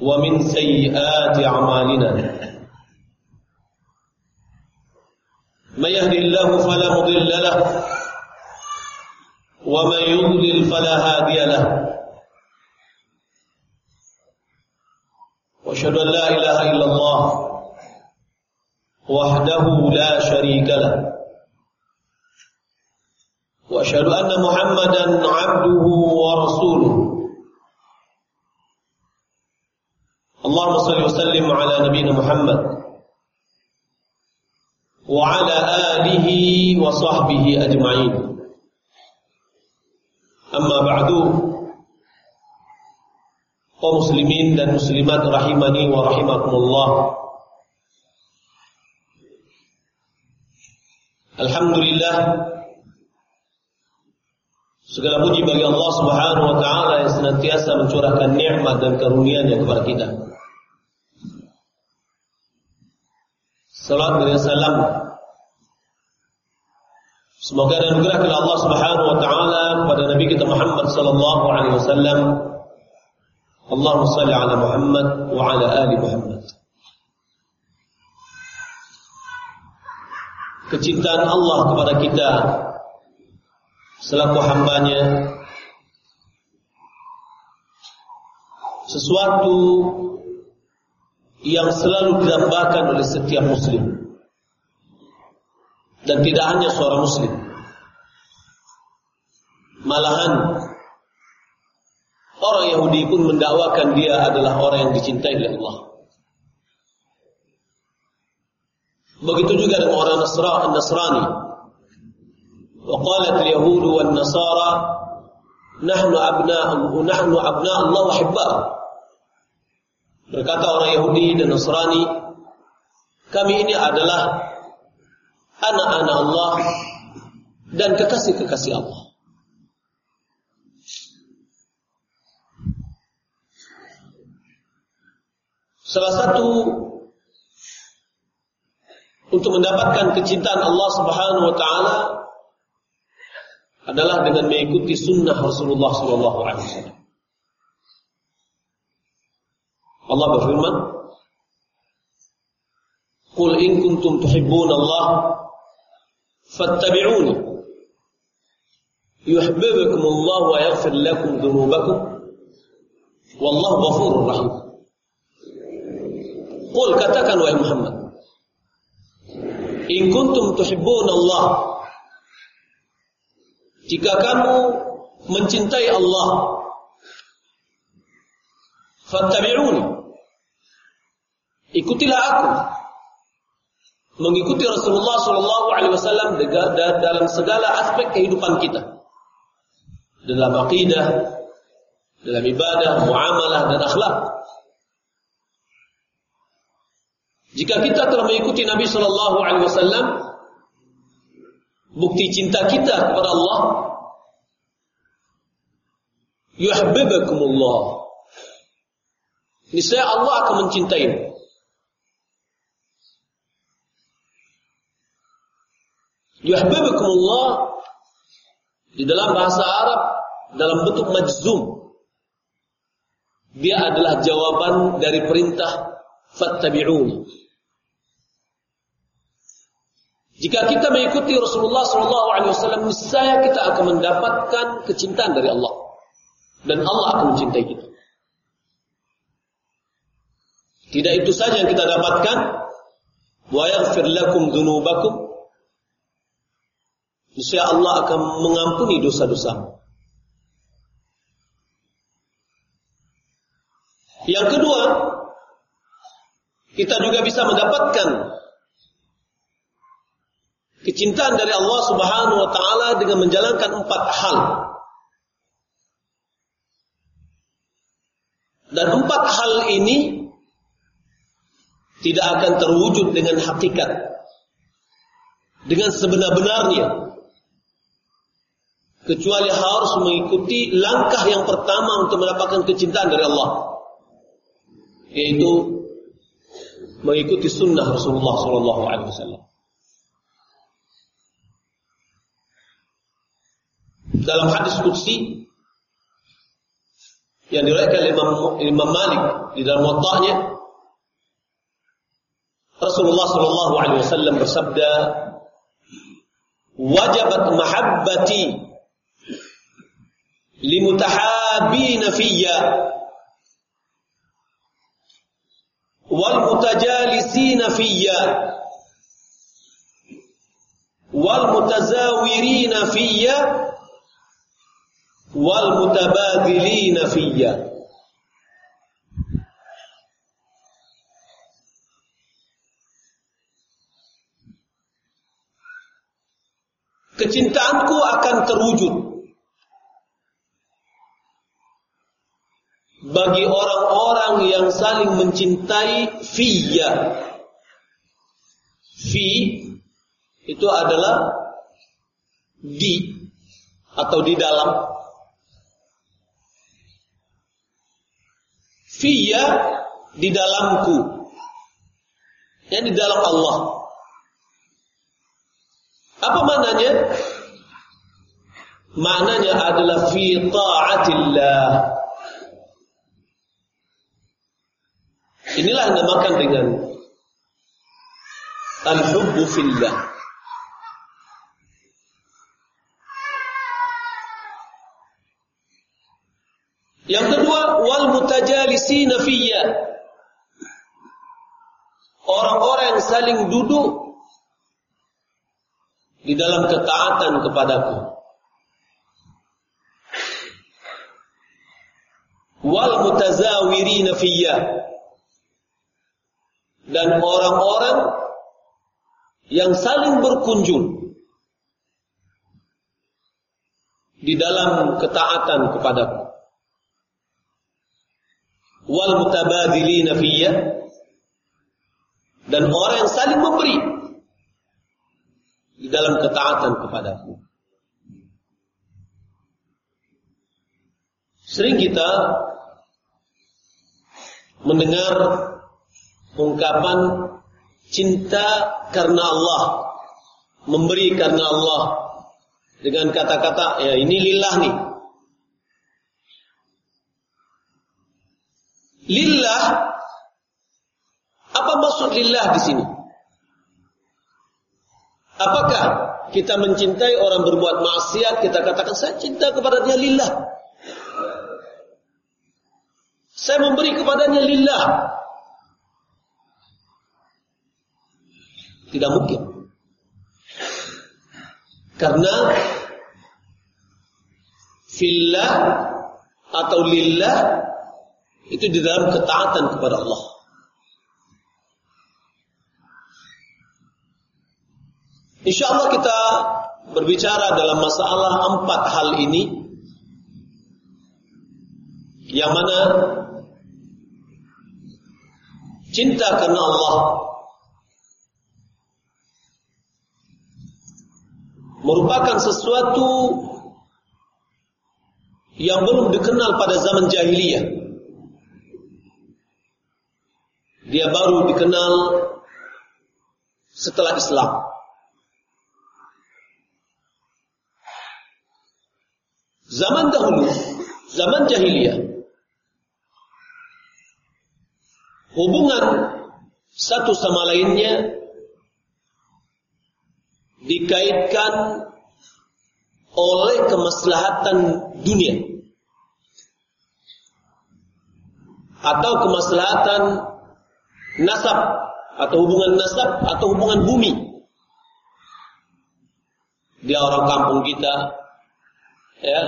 ومن سيئات أعمالنا. من يهدي الله فلا مضل له ومن يضلل فلا هادي له. وأشهد أن لا إله إلا الله وحده لا شريك له. وأشهد أن محمدا عبده ورسوله. اللهم صل وسلم على نبينا محمد وعلى آله وصحبه أجمعين أما بعد kaum muslimin dan muslimat rahimani wa rahimakumullah Alhamdulillah Segala puji bagi Allah Subhanahu wa taala yang senantiasa mencurahkan nikmat dan karunia-Nya kepada kita. Salam dan salam Semoga anugerah kepada Allah Subhanahu wa taala kepada Nabi kita Muhammad sallallahu alaihi wasallam. Allahumma shalli ala Muhammad wa ala ali Muhammad. Kecintaan Allah kepada kita selaku hambanya sesuatu yang selalu didambakan oleh setiap muslim dan tidak hanya seorang muslim malahan orang Yahudi pun mendakwakan dia adalah orang yang dicintai oleh Allah begitu juga dengan orang Nasrani وقالت اليهود والنصارى نحن أبناء نحن أبناء الله وحباء Berkata orang Yahudi dan Nasrani, kami ini adalah anak-anak Allah dan kekasih-kekasih Allah. Salah satu untuk mendapatkan kecintaan Allah Subhanahu wa taala adalah dengan mengikuti sunnah Rasulullah sallallahu wasallam. Allah berfirman, "Qul in kuntum tuhibbun Allah fattabi'uni yuhibbukum Allah wa yaghfir lakum dhunubakum wallahu ghafurur rahim." Qul katakan wahai Muhammad, "In kuntum tuhibbun Allah" Jika kamu mencintai Allah, fattabi'uni. Ikutilah aku. Mengikuti Rasulullah sallallahu alaihi wasallam dalam segala aspek kehidupan kita. Dalam akidah, dalam ibadah, muamalah dan akhlak. Jika kita telah mengikuti Nabi sallallahu alaihi wasallam, bukti cinta kita kepada Allah yuhibbukumullah niscaya Allah akan mencintaimu yuhibbukumullah di dalam bahasa Arab dalam bentuk majzum dia adalah jawaban dari perintah fattabi'uni Jika kita mengikuti Rasulullah Sallallahu Alaihi Wasallam, niscaya kita akan mendapatkan kecintaan dari Allah, dan Allah akan mencintai kita. Tidak itu saja yang kita dapatkan. Wa yaghfir lakum dzunubakum. Niscaya Allah akan mengampuni dosa-dosa. Yang kedua, kita juga bisa mendapatkan kecintaan dari Allah Subhanahu wa taala dengan menjalankan empat hal. Dan empat hal ini tidak akan terwujud dengan hakikat dengan sebenar-benarnya kecuali harus mengikuti langkah yang pertama untuk mendapatkan kecintaan dari Allah yaitu mengikuti sunnah Rasulullah Sallallahu Alaihi Wasallam. Dalam hadis Qudsi yang diriwayatkan Imam, Imam Malik di dalam Muwatta'nya Rasulullah sallallahu alaihi wasallam bersabda wajabat mahabbati limutahabina fiyya wal mutajalisina fiyya wal mutazawirina fiyya wal mutabadilina fiyya kecintaanku akan terwujud bagi orang-orang yang saling mencintai fiyya. Fi itu adalah di atau di dalam. Fiyya di dalamku. Yang di dalam Allah. Apa maknanya? Maknanya adalah fi ta'atillah. Inilah yang dinamakan dengan al-hubbu fillah. Yang kedua, wal mutajalisina fiyya. Orang-orang yang saling duduk di dalam ketaatan kepadaku. Wal mutazawirina fiyya dan orang-orang yang saling berkunjung di dalam ketaatan kepadaku. Wal mutabadilina fiyya dan orang yang saling memberi di dalam ketaatan kepadaku. Sering kita mendengar ungkapan cinta karena Allah, memberi karena Allah dengan kata-kata ya ini lillah nih. Lillah apa maksud lillah di sini? Apakah kita mencintai orang berbuat maksiat, kita katakan saya cinta kepada dia lillah. Saya memberi kepadanya lillah. Tidak mungkin. Karena fillah atau lillah itu di dalam ketaatan kepada Allah. Insya Allah kita berbicara dalam masalah empat hal ini yang mana cinta karena Allah merupakan sesuatu yang belum dikenal pada zaman jahiliyah. Dia baru dikenal setelah Islam. Zaman dahulu, zaman jahiliyah, hubungan satu sama lainnya dikaitkan oleh kemaslahatan dunia atau kemaslahatan nasab atau hubungan nasab atau hubungan bumi. Dia orang kampung kita, ya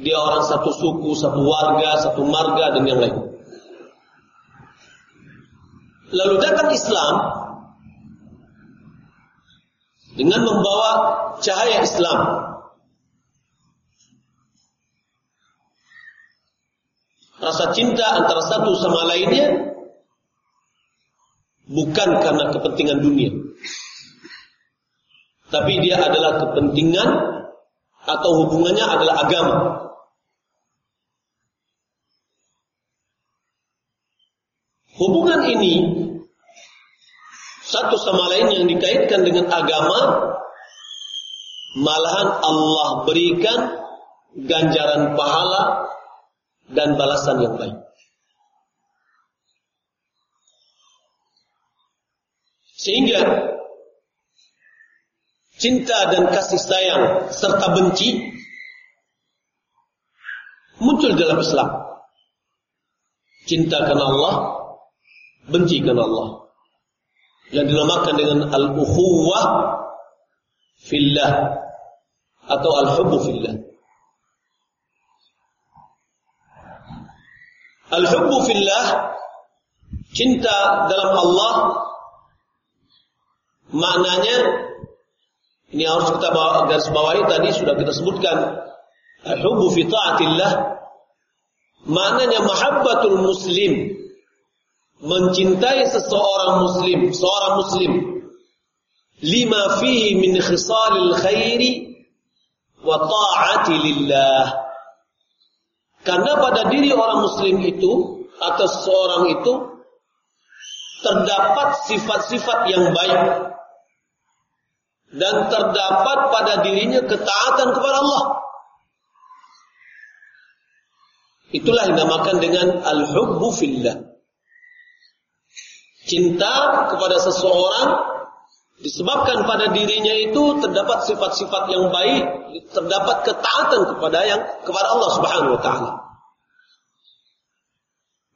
dia orang satu suku, satu warga, satu marga dan yang lain. Lalu datang Islam dengan membawa cahaya Islam. Rasa cinta antara satu sama lainnya bukan karena kepentingan dunia. Tapi dia adalah kepentingan atau hubungannya adalah agama. Hubungan ini satu sama lain yang dikaitkan dengan agama malahan Allah berikan ganjaran pahala dan balasan yang baik. Sehingga cinta dan kasih sayang serta benci muncul dalam Islam. Cinta karena Allah, benci karena Allah. Yang dinamakan dengan al-ukhuwah fillah atau al-hubbu fillah. Al-hubbu fillah cinta dalam Allah maknanya ini harus kita bawa, garis bawahi tadi sudah kita sebutkan al-hubbu fi taatillah maknanya mahabbatul muslim mencintai seseorang muslim, seorang muslim lima fihi min khisalil khairi wa ta'ati lillah. Karena pada diri orang muslim itu atau seorang itu terdapat sifat-sifat yang baik dan terdapat pada dirinya ketaatan kepada Allah. Itulah yang dinamakan dengan al-hubbu fillah. Cinta kepada seseorang disebabkan pada dirinya itu terdapat sifat-sifat yang baik, terdapat ketaatan kepada yang kepada Allah Subhanahu wa taala.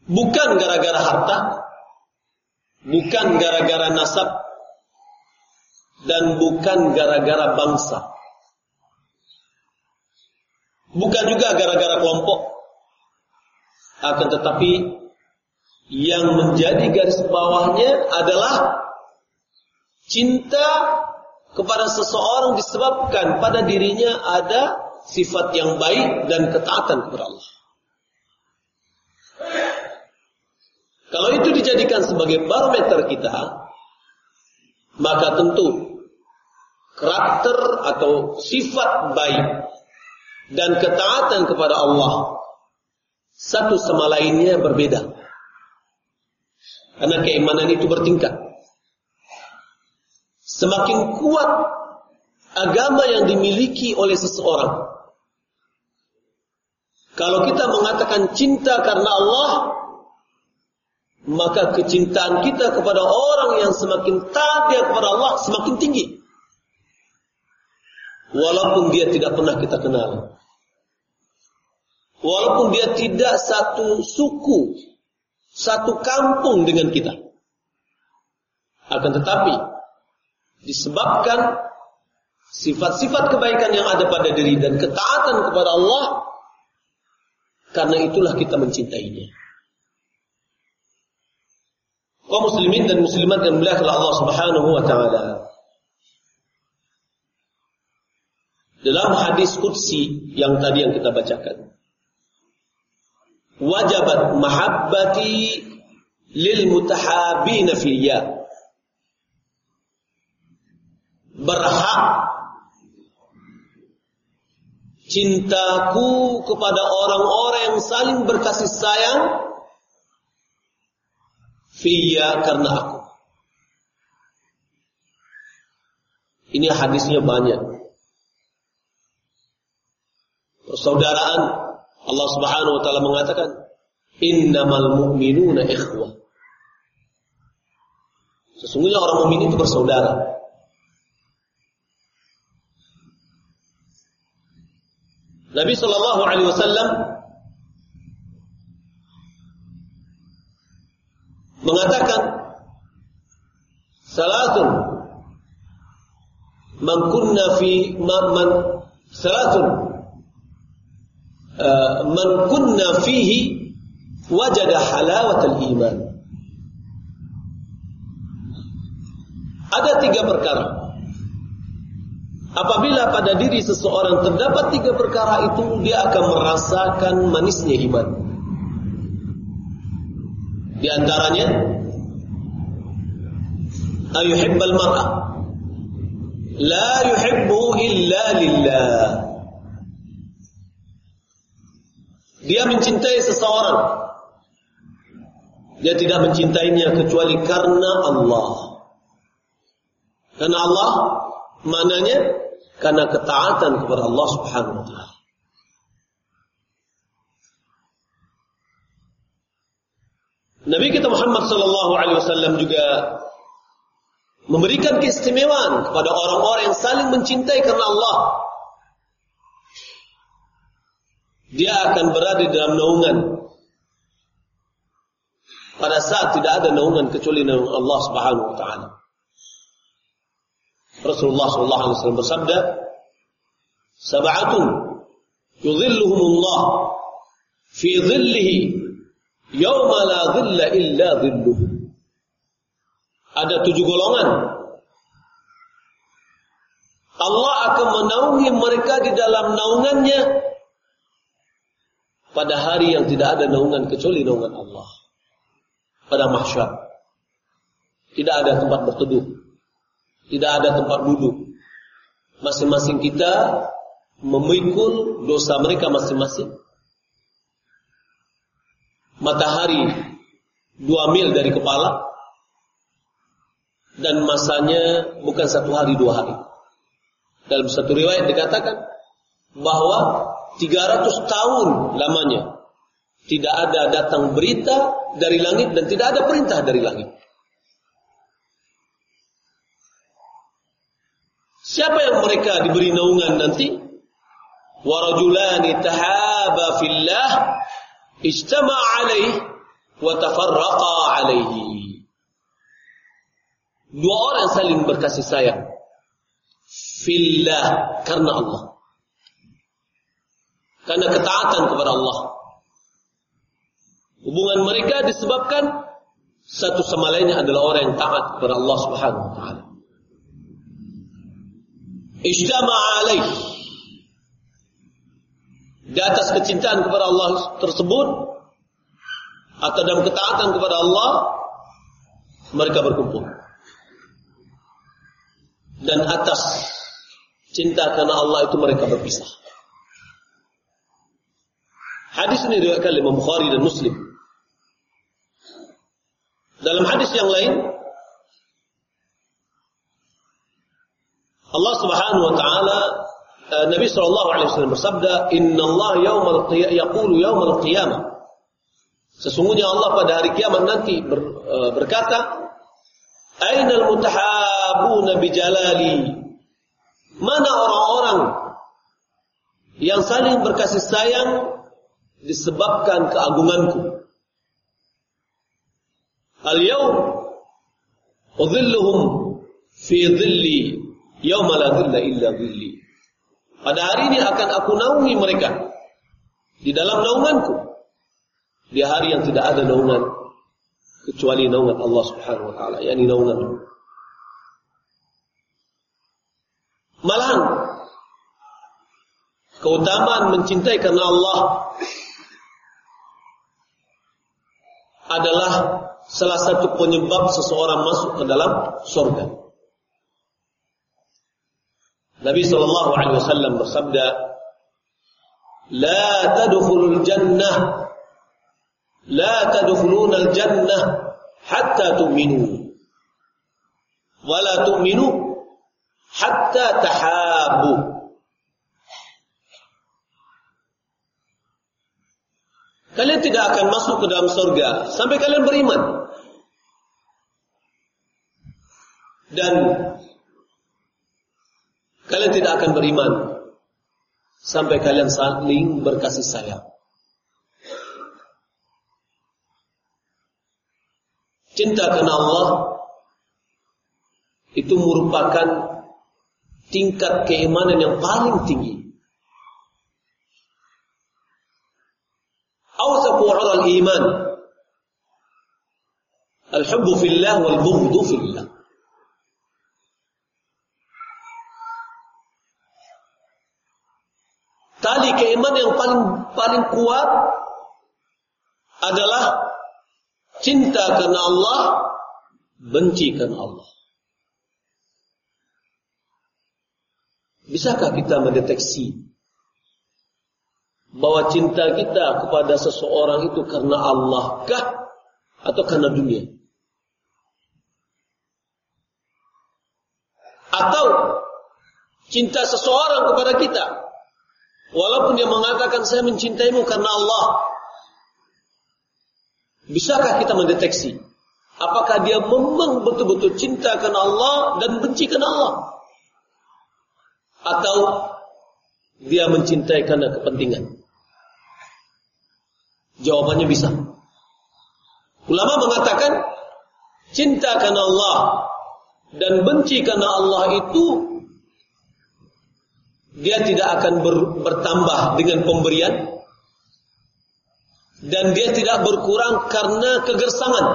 Bukan gara-gara harta, bukan gara-gara nasab dan bukan gara-gara bangsa. Bukan juga gara-gara kelompok. Akan tetapi yang menjadi garis bawahnya adalah cinta kepada seseorang disebabkan pada dirinya ada sifat yang baik dan ketaatan kepada Allah. Kalau itu dijadikan sebagai barometer kita, maka tentu karakter atau sifat baik dan ketaatan kepada Allah satu sama lainnya berbeda. Karena keimanan itu bertingkat. Semakin kuat agama yang dimiliki oleh seseorang. Kalau kita mengatakan cinta karena Allah, maka kecintaan kita kepada orang yang semakin taat kepada Allah semakin tinggi. Walaupun dia tidak pernah kita kenal. Walaupun dia tidak satu suku satu kampung dengan kita. Akan tetapi disebabkan sifat-sifat kebaikan yang ada pada diri dan ketaatan kepada Allah karena itulah kita mencintainya. Kaum muslimin dan muslimat yang mulia Allah Subhanahu wa taala. Dalam hadis qudsi yang tadi yang kita bacakan wajabat mahabbati lil mutahabina fiyya berhak cintaku kepada orang-orang yang saling berkasih sayang fiyya karena aku. Ini hadisnya banyak. Persaudaraan Allah Subhanahu wa taala mengatakan, "Innamal mu'minuna ikhwah." Sesungguhnya orang mukmin itu bersaudara. Nabi Shallallahu Alaihi Wasallam mengatakan, "Salatun man kunna fi man salatun Eh, man kunna fihi wajada halawatal iman. Ada tiga perkara. Apabila pada diri seseorang terdapat tiga perkara itu, dia akan merasakan manisnya iman. Di antaranya, ayuhibbal mar'a la yuhibbu illa lillah dia mencintai seseorang. Dia tidak mencintainya kecuali karena Allah. Karena Allah mananya? Karena ketaatan kepada Allah Subhanahu wa taala. Nabi kita Muhammad sallallahu alaihi wasallam juga memberikan keistimewaan kepada orang-orang yang saling mencintai karena Allah. Dia akan berada di dalam naungan pada saat tidak ada naungan kecuali naungan Allah Subhanahu wa taala. Rasulullah sallallahu alaihi wasallam bersabda, "Sab'atun yudhilluhumullah fi dhillihi Yauma la dhilla illa dhilluh. Ada tujuh golongan. Allah akan menaungi mereka di dalam naungannya pada hari yang tidak ada naungan kecuali naungan Allah. Pada mahsyar. Tidak ada tempat berteduh. Tidak ada tempat duduk. Masing-masing kita memikul dosa mereka masing-masing matahari dua mil dari kepala dan masanya bukan satu hari dua hari. Dalam satu riwayat dikatakan bahwa 300 tahun lamanya tidak ada datang berita dari langit dan tidak ada perintah dari langit. Siapa yang mereka diberi naungan nanti? Warajulani tahaba fillah ijtama alaih wa tafarraqa alaihi. Dua orang saling berkasih sayang. Fillah karena Allah. Karena ketaatan kepada Allah. Hubungan mereka disebabkan satu sama lainnya adalah orang yang taat kepada Allah Subhanahu wa taala. Ijtama alaih di atas kecintaan kepada Allah tersebut atau dalam ketaatan kepada Allah mereka berkumpul dan atas cinta karena Allah itu mereka berpisah hadis ini diriwayatkan oleh Imam Bukhari dan Muslim dalam hadis yang lain Allah Subhanahu wa taala Eh, Nabi Shallallahu Alaihi Wasallam bersabda, Inna Allah yaumal yaqulu yaumal qiyamah. Sesungguhnya Allah pada hari kiamat nanti ber, uh, berkata, Ainal mutahabuna bijalali. Mana orang-orang yang saling berkasih sayang disebabkan keagunganku. Al-yawm udhilluhum fi dhilli yawma la dhilla illa dhilli. Pada hari ini akan aku naungi mereka di dalam naunganku. Di hari yang tidak ada naungan kecuali naungan Allah Subhanahu wa taala, yakni naungan Malahan keutamaan mencintai karena Allah adalah salah satu penyebab seseorang masuk ke dalam surga. Nabi sallallahu alaihi wasallam bersabda, "La tadkhulul jannah la tadkhulunal jannah hatta tu'minu wa la tu'minu hatta tahabu." Kalian tidak akan masuk ke dalam surga sampai kalian beriman. Dan Kalian tidak akan beriman sampai kalian saling berkasih sayang. Cinta karena Allah itu merupakan tingkat keimanan yang paling tinggi. hubbu ala al-iman Al-hubbu fillah wal bughdu fillah. tali keiman yang paling paling kuat adalah cinta karena Allah, benci karena Allah. Bisakah kita mendeteksi bahwa cinta kita kepada seseorang itu karena Allah kah? Atau karena dunia? Atau cinta seseorang kepada kita? Walaupun dia mengatakan saya mencintaimu karena Allah. Bisakah kita mendeteksi? Apakah dia memang betul-betul cinta karena Allah dan benci karena Allah? Atau dia mencintai karena kepentingan Jawabannya bisa. Ulama mengatakan cinta karena Allah dan benci karena Allah itu dia tidak akan ber, bertambah dengan pemberian dan dia tidak berkurang karena kegersangan.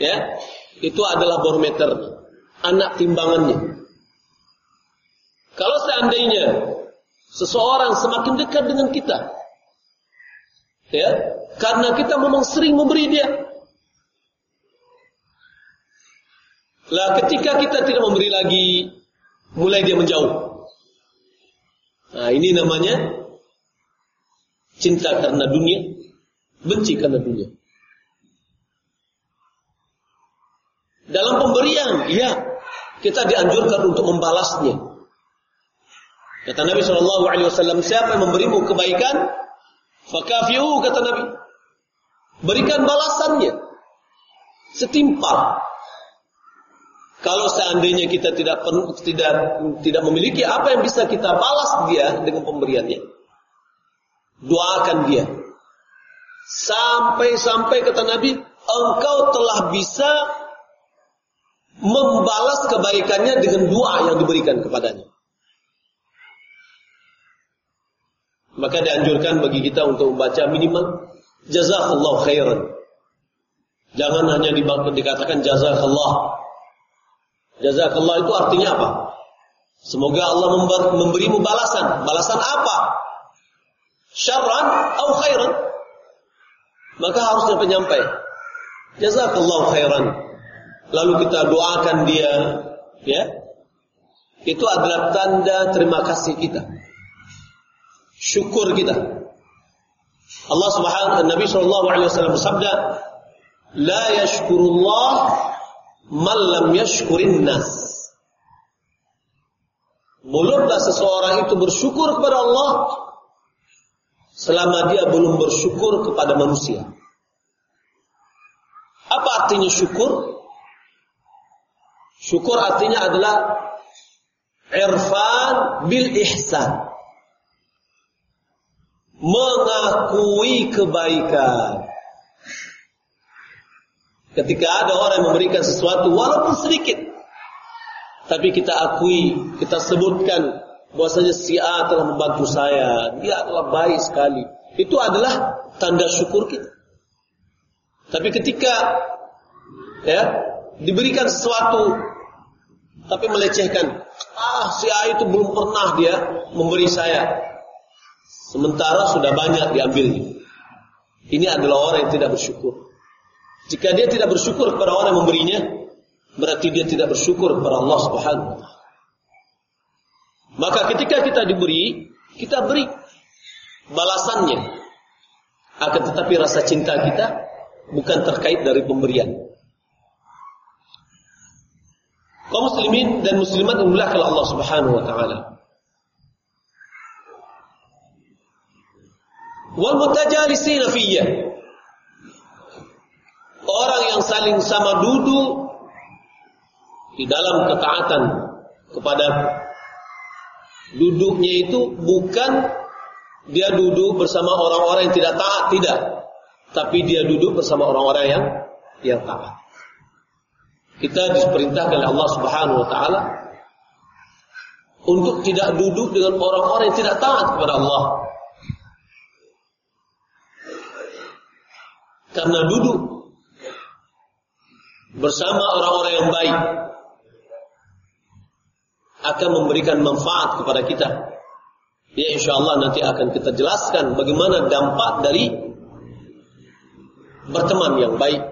Ya, itu adalah barometer anak timbangannya. Kalau seandainya seseorang semakin dekat dengan kita. Ya, karena kita memang sering memberi dia. Lah ketika kita tidak memberi lagi, mulai dia menjauh. Nah, ini namanya cinta karena dunia, benci karena dunia. Dalam pemberian, ya, kita dianjurkan untuk membalasnya. Kata Nabi Shallallahu Alaihi Wasallam, siapa yang memberimu kebaikan, fakafiu kata Nabi, berikan balasannya setimpal. Kalau seandainya kita tidak tidak tidak memiliki apa yang bisa kita balas dia dengan pemberiannya, doakan dia. Sampai-sampai kata Nabi, engkau telah bisa membalas kebaikannya dengan doa yang diberikan kepadanya. Maka dianjurkan bagi kita untuk membaca minimal jazakallahu khairan. Jangan hanya dikatakan jazakallah. Jazakallah itu artinya apa? Semoga Allah memberimu balasan. Balasan apa? Syarran atau khairan? Maka harusnya penyampai. Jazakallahu khairan. Lalu kita doakan dia, ya. Itu adalah tanda terima kasih kita syukur kita. Allah Subhanahu Nabi sallallahu alaihi wasallam bersabda, "La yashkurullah man lam yashkurin nas." Mulutlah seseorang itu bersyukur kepada Allah selama dia belum bersyukur kepada manusia. Apa artinya syukur? Syukur artinya adalah irfan bil ihsan mengakui kebaikan. Ketika ada orang yang memberikan sesuatu walaupun sedikit, tapi kita akui, kita sebutkan bahwasanya si A telah membantu saya, dia adalah baik sekali. Itu adalah tanda syukur kita. Tapi ketika ya diberikan sesuatu tapi melecehkan, ah si A itu belum pernah dia memberi saya. Sementara sudah banyak diambilnya. Ini adalah orang yang tidak bersyukur. Jika dia tidak bersyukur kepada orang yang memberinya, berarti dia tidak bersyukur kepada Allah Subhanahu wa. Maka ketika kita diberi, kita beri balasannya. Akan tetapi rasa cinta kita bukan terkait dari pemberian. Kaum muslimin dan muslimat yang Allah Subhanahu wa taala. Wal mutajalisina fiyya. Orang yang saling sama duduk di dalam ketaatan kepada duduknya itu bukan dia duduk bersama orang-orang yang tidak taat tidak. Tapi dia duduk bersama orang-orang yang yang taat. Kita diperintahkan oleh Allah Subhanahu wa taala untuk tidak duduk dengan orang-orang yang tidak taat kepada Allah karena duduk bersama orang-orang yang baik akan memberikan manfaat kepada kita. Ya insya Allah nanti akan kita jelaskan bagaimana dampak dari berteman yang baik.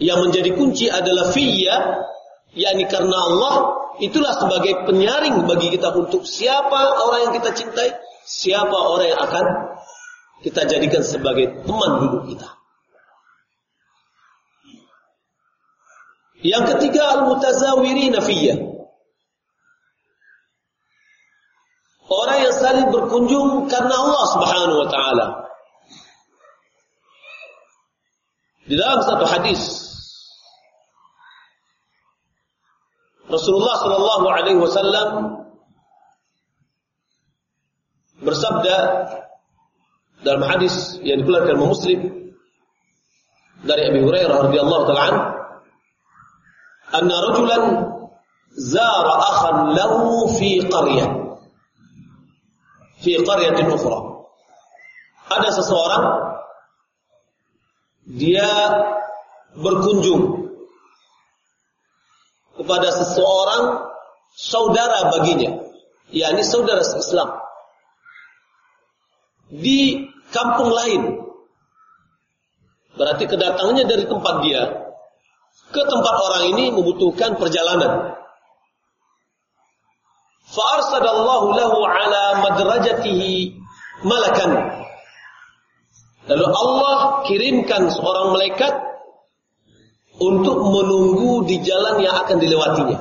Yang menjadi kunci adalah fiyya yakni karena Allah itulah sebagai penyaring bagi kita untuk siapa orang yang kita cintai, siapa orang yang akan kita jadikan sebagai teman hidup kita. Yang ketiga al-mutazawirina fiyya. Orang yang saling berkunjung karena Allah Subhanahu wa taala. Di dalam satu hadis Rasulullah sallallahu alaihi wasallam bersabda dalam hadis yang dikeluarkan Imam Muslim dari Abi Hurairah radhiyallahu taala an anna rajulan zara akhan lahu fi qaryah fi qaryatin ukhra. Ada seseorang dia berkunjung kepada seseorang saudara baginya, yakni saudara Islam di kampung lain. Berarti kedatangannya dari tempat dia ke tempat orang ini membutuhkan perjalanan. Fa'arsadallahu lahu ala madrajatihi malakan. Lalu Allah kirimkan seorang malaikat untuk menunggu di jalan yang akan dilewatinya.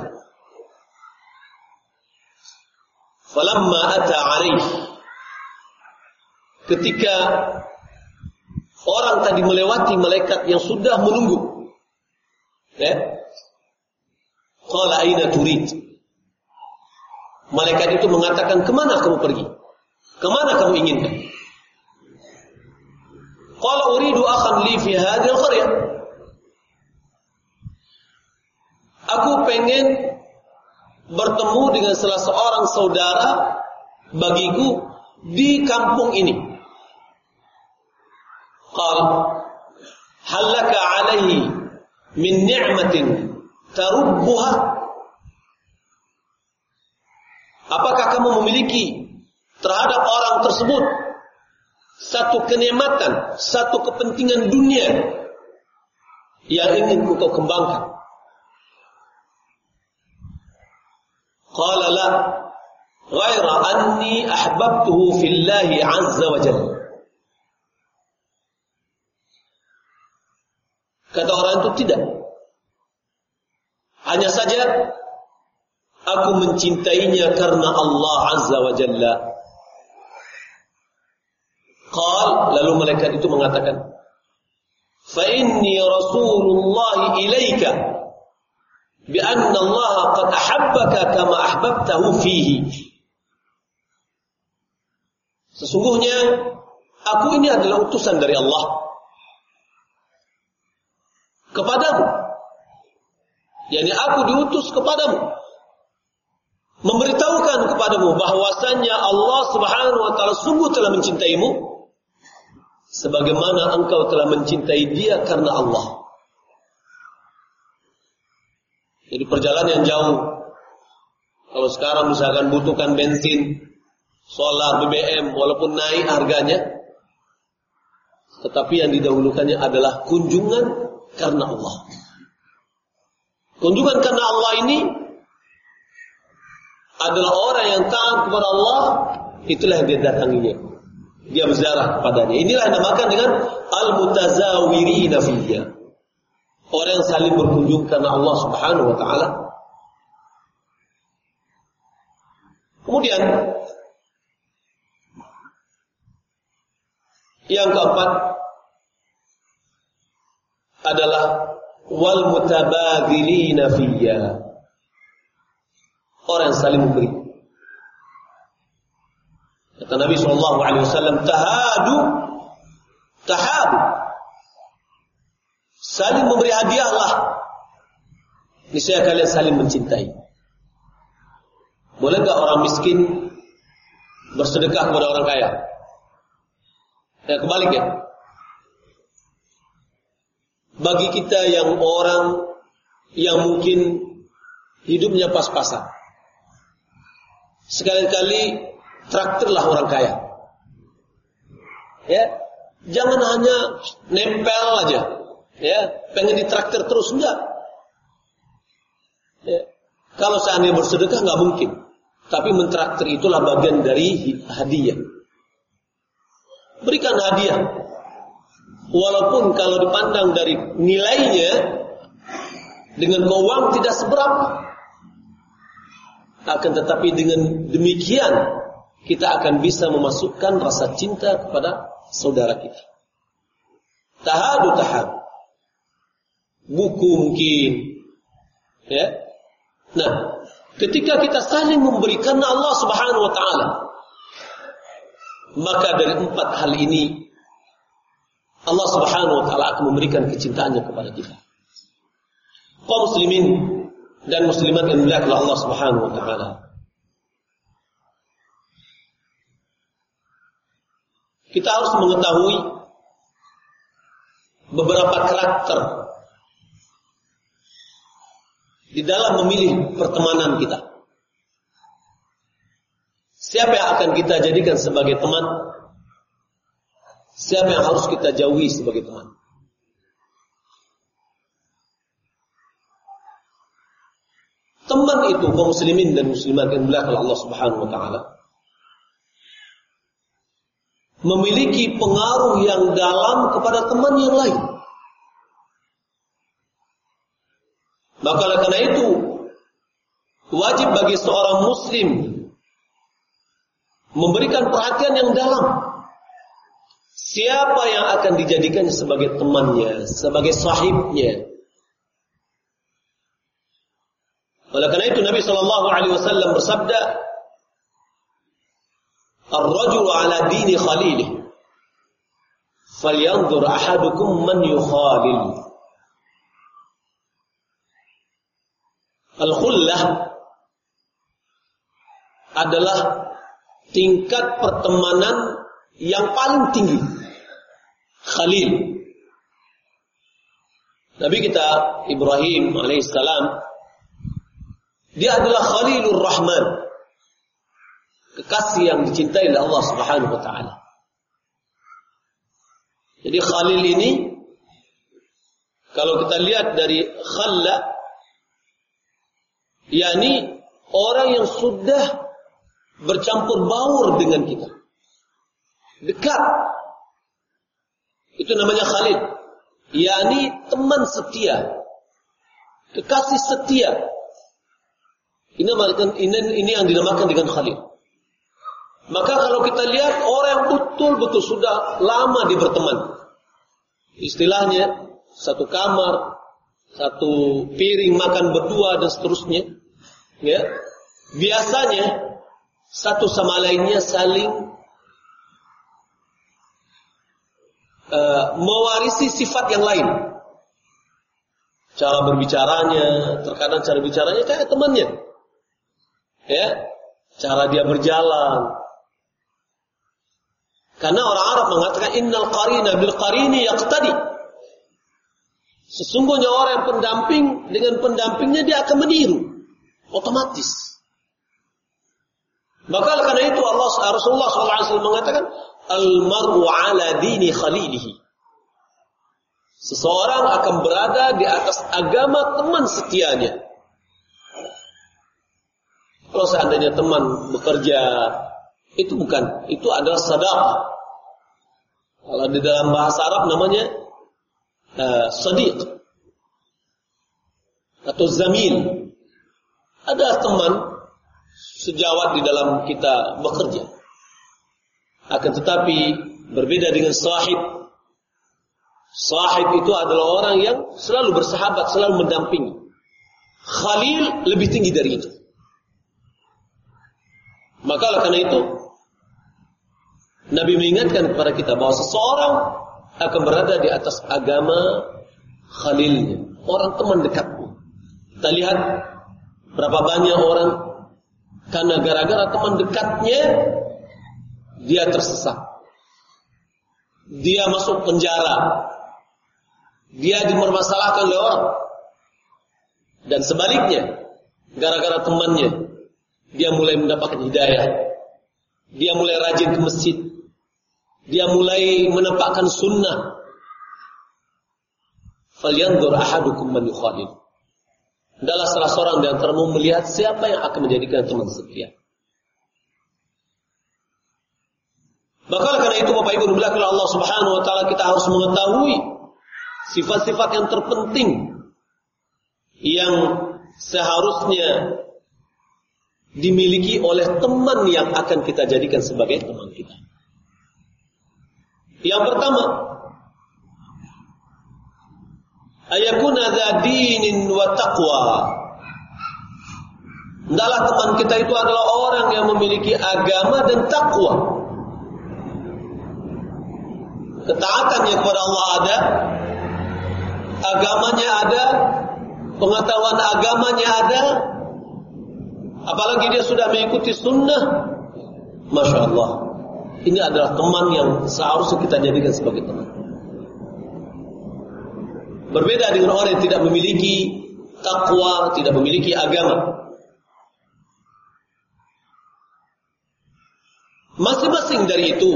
Falamma ata alaih ketika orang tadi melewati malaikat yang sudah menunggu. Ya. Qala aina malaikat itu mengatakan ke mana kamu pergi? Ke mana kamu inginkan? Qala uridu akhan li fi hadhihi al-qaryah aku pengen bertemu dengan salah seorang saudara bagiku di kampung ini. Qal halaka alaihi min ni'matin tarubbuha Apakah kamu memiliki terhadap orang tersebut satu kenikmatan, satu kepentingan dunia yang ingin kau kembangkan? قال لا غير أني أحببته في الله عز وجل Kata orang itu tidak. Hanya saja aku mencintainya karena Allah Azza wa Jalla. Qal lalu malaikat itu mengatakan, "Fa inni Rasulullah ilaika bi anna Allah qad ahabbaka kama ahbabtahu fihi." Sesungguhnya aku ini adalah utusan dari Allah kepadamu. Yani aku diutus kepadamu. Memberitahukan kepadamu bahwasannya Allah Subhanahu wa taala sungguh telah mencintaimu sebagaimana engkau telah mencintai Dia karena Allah. Jadi perjalanan yang jauh. Kalau sekarang misalkan butuhkan bensin, solar, BBM, walaupun naik harganya, tetapi yang didahulukannya adalah kunjungan karena Allah. Kunjungan karena Allah ini adalah orang yang taat kepada Allah, itulah yang dia datanginya. Dia berziarah kepadanya. Inilah yang dinamakan dengan al-mutazawirina fiyya. Orang yang saling berkunjung karena Allah Subhanahu wa taala. Kemudian yang keempat adalah wal mutabadzilina fiyya. Orang yang saling memberi. Kata Nabi sallallahu alaihi wasallam, tahadu tahabu Saling memberi hadiahlah. Niscaya kalian saling mencintai. Boleh gak orang miskin bersedekah kepada orang kaya? Ya kebalik ya. Bagi kita yang orang yang mungkin hidupnya pas-pasan. Sekali-kali traktirlah orang kaya. Ya, jangan hanya nempel aja ya pengen ditraktir terus enggak Ya. Kalau seandainya bersedekah nggak mungkin. Tapi mentraktir itulah bagian dari hadiah. Berikan hadiah. Walaupun kalau dipandang dari nilainya dengan keuang tidak seberapa. Akan tetapi dengan demikian kita akan bisa memasukkan rasa cinta kepada saudara kita. Tahadu tahadu. Buku mungkin. Ya. Nah, ketika kita saling memberikan Allah Subhanahu wa taala maka dari empat hal ini Allah Subhanahu wa taala akan memberikan kecintaannya kepada kita. Kaum muslimin dan muslimat yang dimuliakan Allah Subhanahu wa taala. Kita harus mengetahui beberapa karakter di dalam memilih pertemanan kita. Siapa yang akan kita jadikan sebagai teman? Siapa yang harus kita jauhi sebagai teman? Teman itu kaum muslimin dan muslimat yang dimuliakan Allah Subhanahu wa taala memiliki pengaruh yang dalam kepada teman yang lain. Maka karena itu wajib bagi seorang muslim memberikan perhatian yang dalam. Siapa yang akan dijadikannya sebagai temannya, sebagai sahibnya. Oleh karena itu Nabi Shallallahu Alaihi Wasallam bersabda, "Ar-rajul ala dini khalilih, falyanzur ahadukum man yukhalil." Al-khullah adalah tingkat pertemanan yang paling tinggi. Khalil. Nabi kita Ibrahim alaihissalam dia adalah Khalilur Rahman. Kekasih yang dicintai oleh Allah Subhanahu wa taala. Jadi Khalil ini kalau kita lihat dari khalla yakni orang yang sudah bercampur baur dengan kita. Dekat. Itu namanya Khalid. yakni teman setia. Kekasih setia. Ini, ini, ini yang dinamakan dengan Khalid. Maka kalau kita lihat orang yang betul-betul sudah lama di berteman. Istilahnya satu kamar, satu piring makan berdua dan seterusnya ya biasanya satu sama lainnya saling uh, mewarisi sifat yang lain. Cara berbicaranya, terkadang cara bicaranya kayak temannya. Ya, cara dia berjalan. Karena orang Arab mengatakan innal qarina bil qarini yaqtadi. Sesungguhnya orang yang pendamping dengan pendampingnya dia akan meniru otomatis. Maka karena itu Allah Rasulullah SAW mengatakan al-mar'u ala dini khalilihi. Seseorang akan berada di atas agama teman setianya. Kalau seandainya teman bekerja, itu bukan, itu adalah sadaqah. Kalau di dalam bahasa Arab namanya uh, sadiq atau zamil. Ada teman sejawat di dalam kita bekerja. Akan tetapi berbeda dengan sahib. Sahib itu adalah orang yang selalu bersahabat, selalu mendampingi. Khalil lebih tinggi dari itu. Maka oleh karena itu Nabi mengingatkan kepada kita bahwa seseorang akan berada di atas agama khalilnya, orang teman dekatnya. Kita lihat Berapa banyak orang karena gara-gara teman dekatnya dia tersesat. Dia masuk penjara. Dia dipermasalahkan oleh orang. Dan sebaliknya, gara-gara temannya dia mulai mendapatkan hidayah. Dia mulai rajin ke masjid. Dia mulai menampakkan sunnah. Falyanzur ahadukum man yukhalil. Adalah salah seorang di antaramu melihat siapa yang akan menjadikan teman setia. Maka karena itu Bapak Ibu dimuliakan Allah Subhanahu wa taala kita harus mengetahui sifat-sifat yang terpenting yang seharusnya dimiliki oleh teman yang akan kita jadikan sebagai teman kita. Yang pertama, ayakuna dinin wa taqwa. Hendaklah teman kita itu adalah orang yang memiliki agama dan takwa. Ketaatannya kepada Allah ada, agamanya ada, pengetahuan agamanya ada, apalagi dia sudah mengikuti sunnah, masya Allah. Ini adalah teman yang seharusnya kita jadikan sebagai teman. Berbeda dengan orang yang tidak memiliki takwa, tidak memiliki agama. Masing-masing dari itu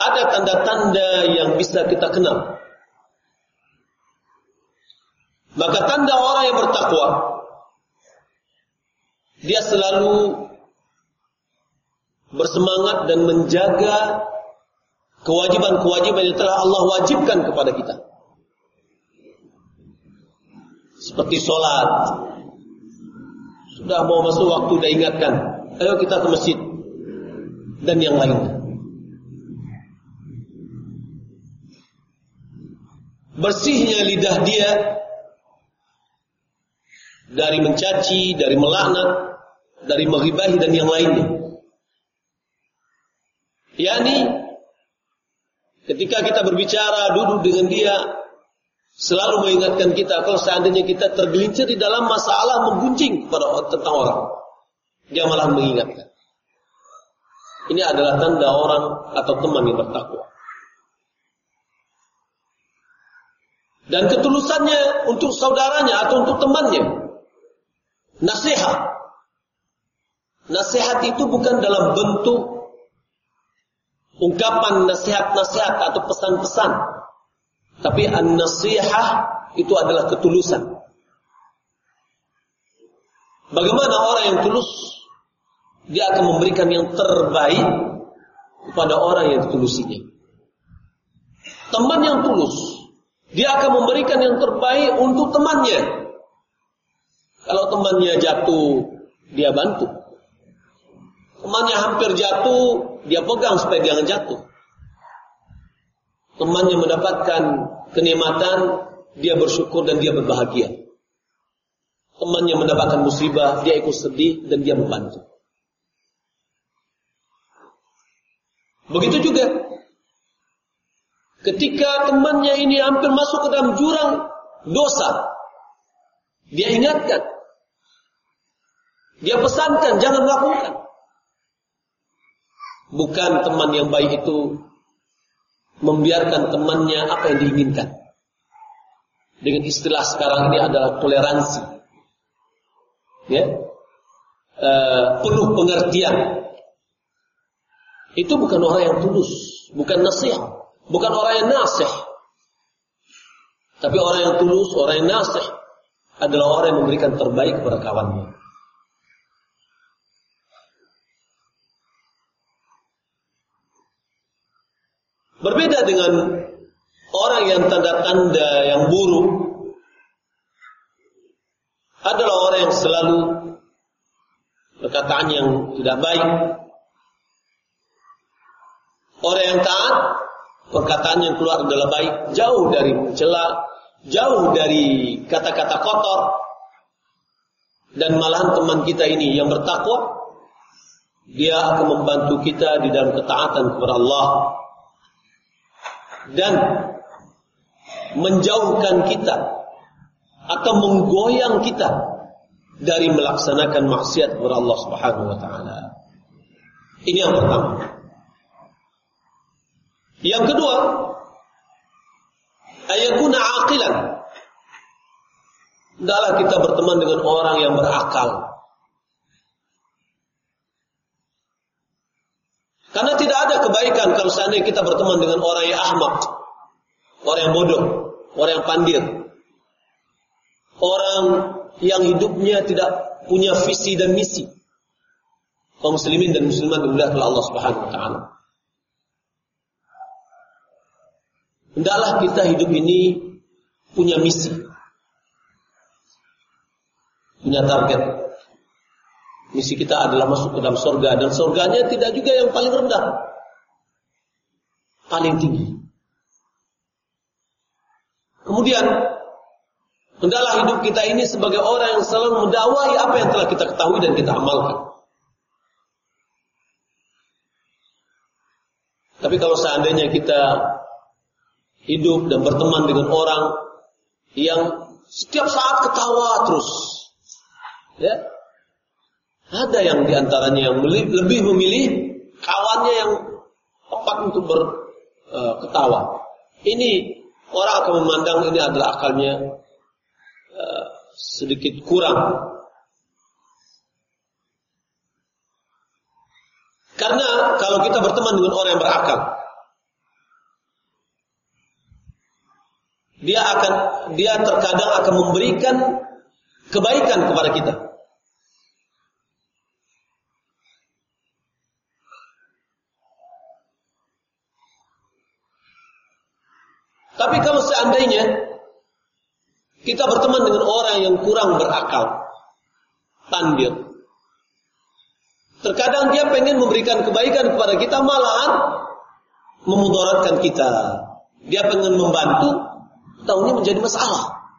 ada tanda-tanda yang bisa kita kenal. Maka tanda orang yang bertakwa dia selalu bersemangat dan menjaga kewajiban-kewajiban yang telah Allah wajibkan kepada kita. Seperti sholat. Sudah mau masuk waktu sudah ingatkan. Ayo kita ke masjid. Dan yang lainnya. Bersihnya lidah dia dari mencaci, dari melaknat, dari menghibahi dan yang lainnya. Yani ketika kita berbicara duduk dengan dia selalu mengingatkan kita kalau seandainya kita tergelincir di dalam masalah menggunjing pada tentang orang, dia malah mengingatkan. Ini adalah tanda orang atau teman yang bertakwa. Dan ketulusannya untuk saudaranya atau untuk temannya Nasihat. Nasihat itu bukan dalam bentuk ungkapan nasihat-nasihat atau pesan-pesan. Tapi an-nasihah itu adalah ketulusan. Bagaimana orang yang tulus dia akan memberikan yang terbaik kepada orang yang ditulusinya. Teman yang tulus dia akan memberikan yang terbaik untuk temannya. Kalau temannya jatuh, dia bantu. Temannya hampir jatuh, dia pegang supaya jangan jatuh. Temannya mendapatkan kenikmatan, dia bersyukur dan dia berbahagia. Temannya mendapatkan musibah, dia ikut sedih dan dia membantu. Begitu juga ketika temannya ini hampir masuk ke dalam jurang dosa, dia ingatkan, dia pesankan jangan lakukan. Bukan teman yang baik itu membiarkan temannya apa yang diinginkan. Dengan istilah sekarang ini adalah toleransi. Ya. E, penuh pengertian. Itu bukan orang yang tulus, bukan nasihat, bukan orang yang nasih. Tapi orang yang tulus, orang yang nasih adalah orang yang memberikan terbaik kepada kawannya. Berbeda dengan orang yang tanda-tanda yang buruk adalah orang yang selalu perkataan yang tidak baik. Orang yang taat, perkataan yang keluar adalah baik, jauh dari mencela, jauh dari kata-kata kotor. Dan malahan teman kita ini yang bertakwa, dia akan membantu kita di dalam ketaatan kepada Allah dan menjauhkan kita atau menggoyang kita dari melaksanakan maksiat kepada Allah Subhanahu wa taala. Ini yang pertama. Yang kedua, ayakuna aqilan. Adalah kita berteman dengan orang yang berakal. Karena tidak ada kebaikan kalau seandainya kita berteman dengan orang yang ahmak, orang yang bodoh, orang yang pandir. orang yang hidupnya tidak punya visi dan misi. Kaum muslimin dan muslimat dimuliakan Allah Subhanahu wa taala. Hendaklah kita hidup ini punya misi. Punya target. Misi kita adalah masuk ke dalam surga dan surganya tidak juga yang paling rendah. Paling tinggi. Kemudian hendaklah hidup kita ini sebagai orang yang selalu mendakwai apa yang telah kita ketahui dan kita amalkan. Tapi kalau seandainya kita hidup dan berteman dengan orang yang setiap saat ketawa terus, ya, ada yang di antaranya yang lebih memilih kawannya yang tepat untuk berketawa. Uh, ini orang akan memandang ini adalah akalnya uh, sedikit kurang Karena kalau kita berteman dengan orang yang berakal, dia akan dia terkadang akan memberikan kebaikan kepada kita. Tapi kalau seandainya kita berteman dengan orang yang kurang berakal, tandir, Terkadang dia pengen memberikan kebaikan kepada kita malahan memudaratkan kita. Dia pengen membantu, tahunya menjadi masalah.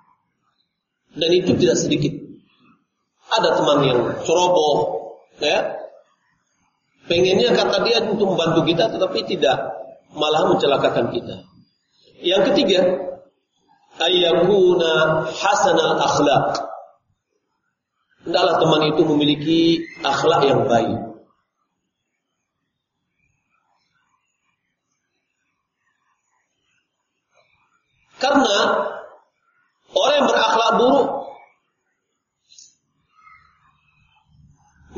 Dan itu tidak sedikit. Ada teman yang ceroboh, ya. Pengennya kata dia untuk membantu kita, tetapi tidak, malah mencelakakan kita. Yang ketiga, ayyakuna hasanal akhlaq hendaklah teman itu memiliki akhlak yang baik. Karena orang yang berakhlak buruk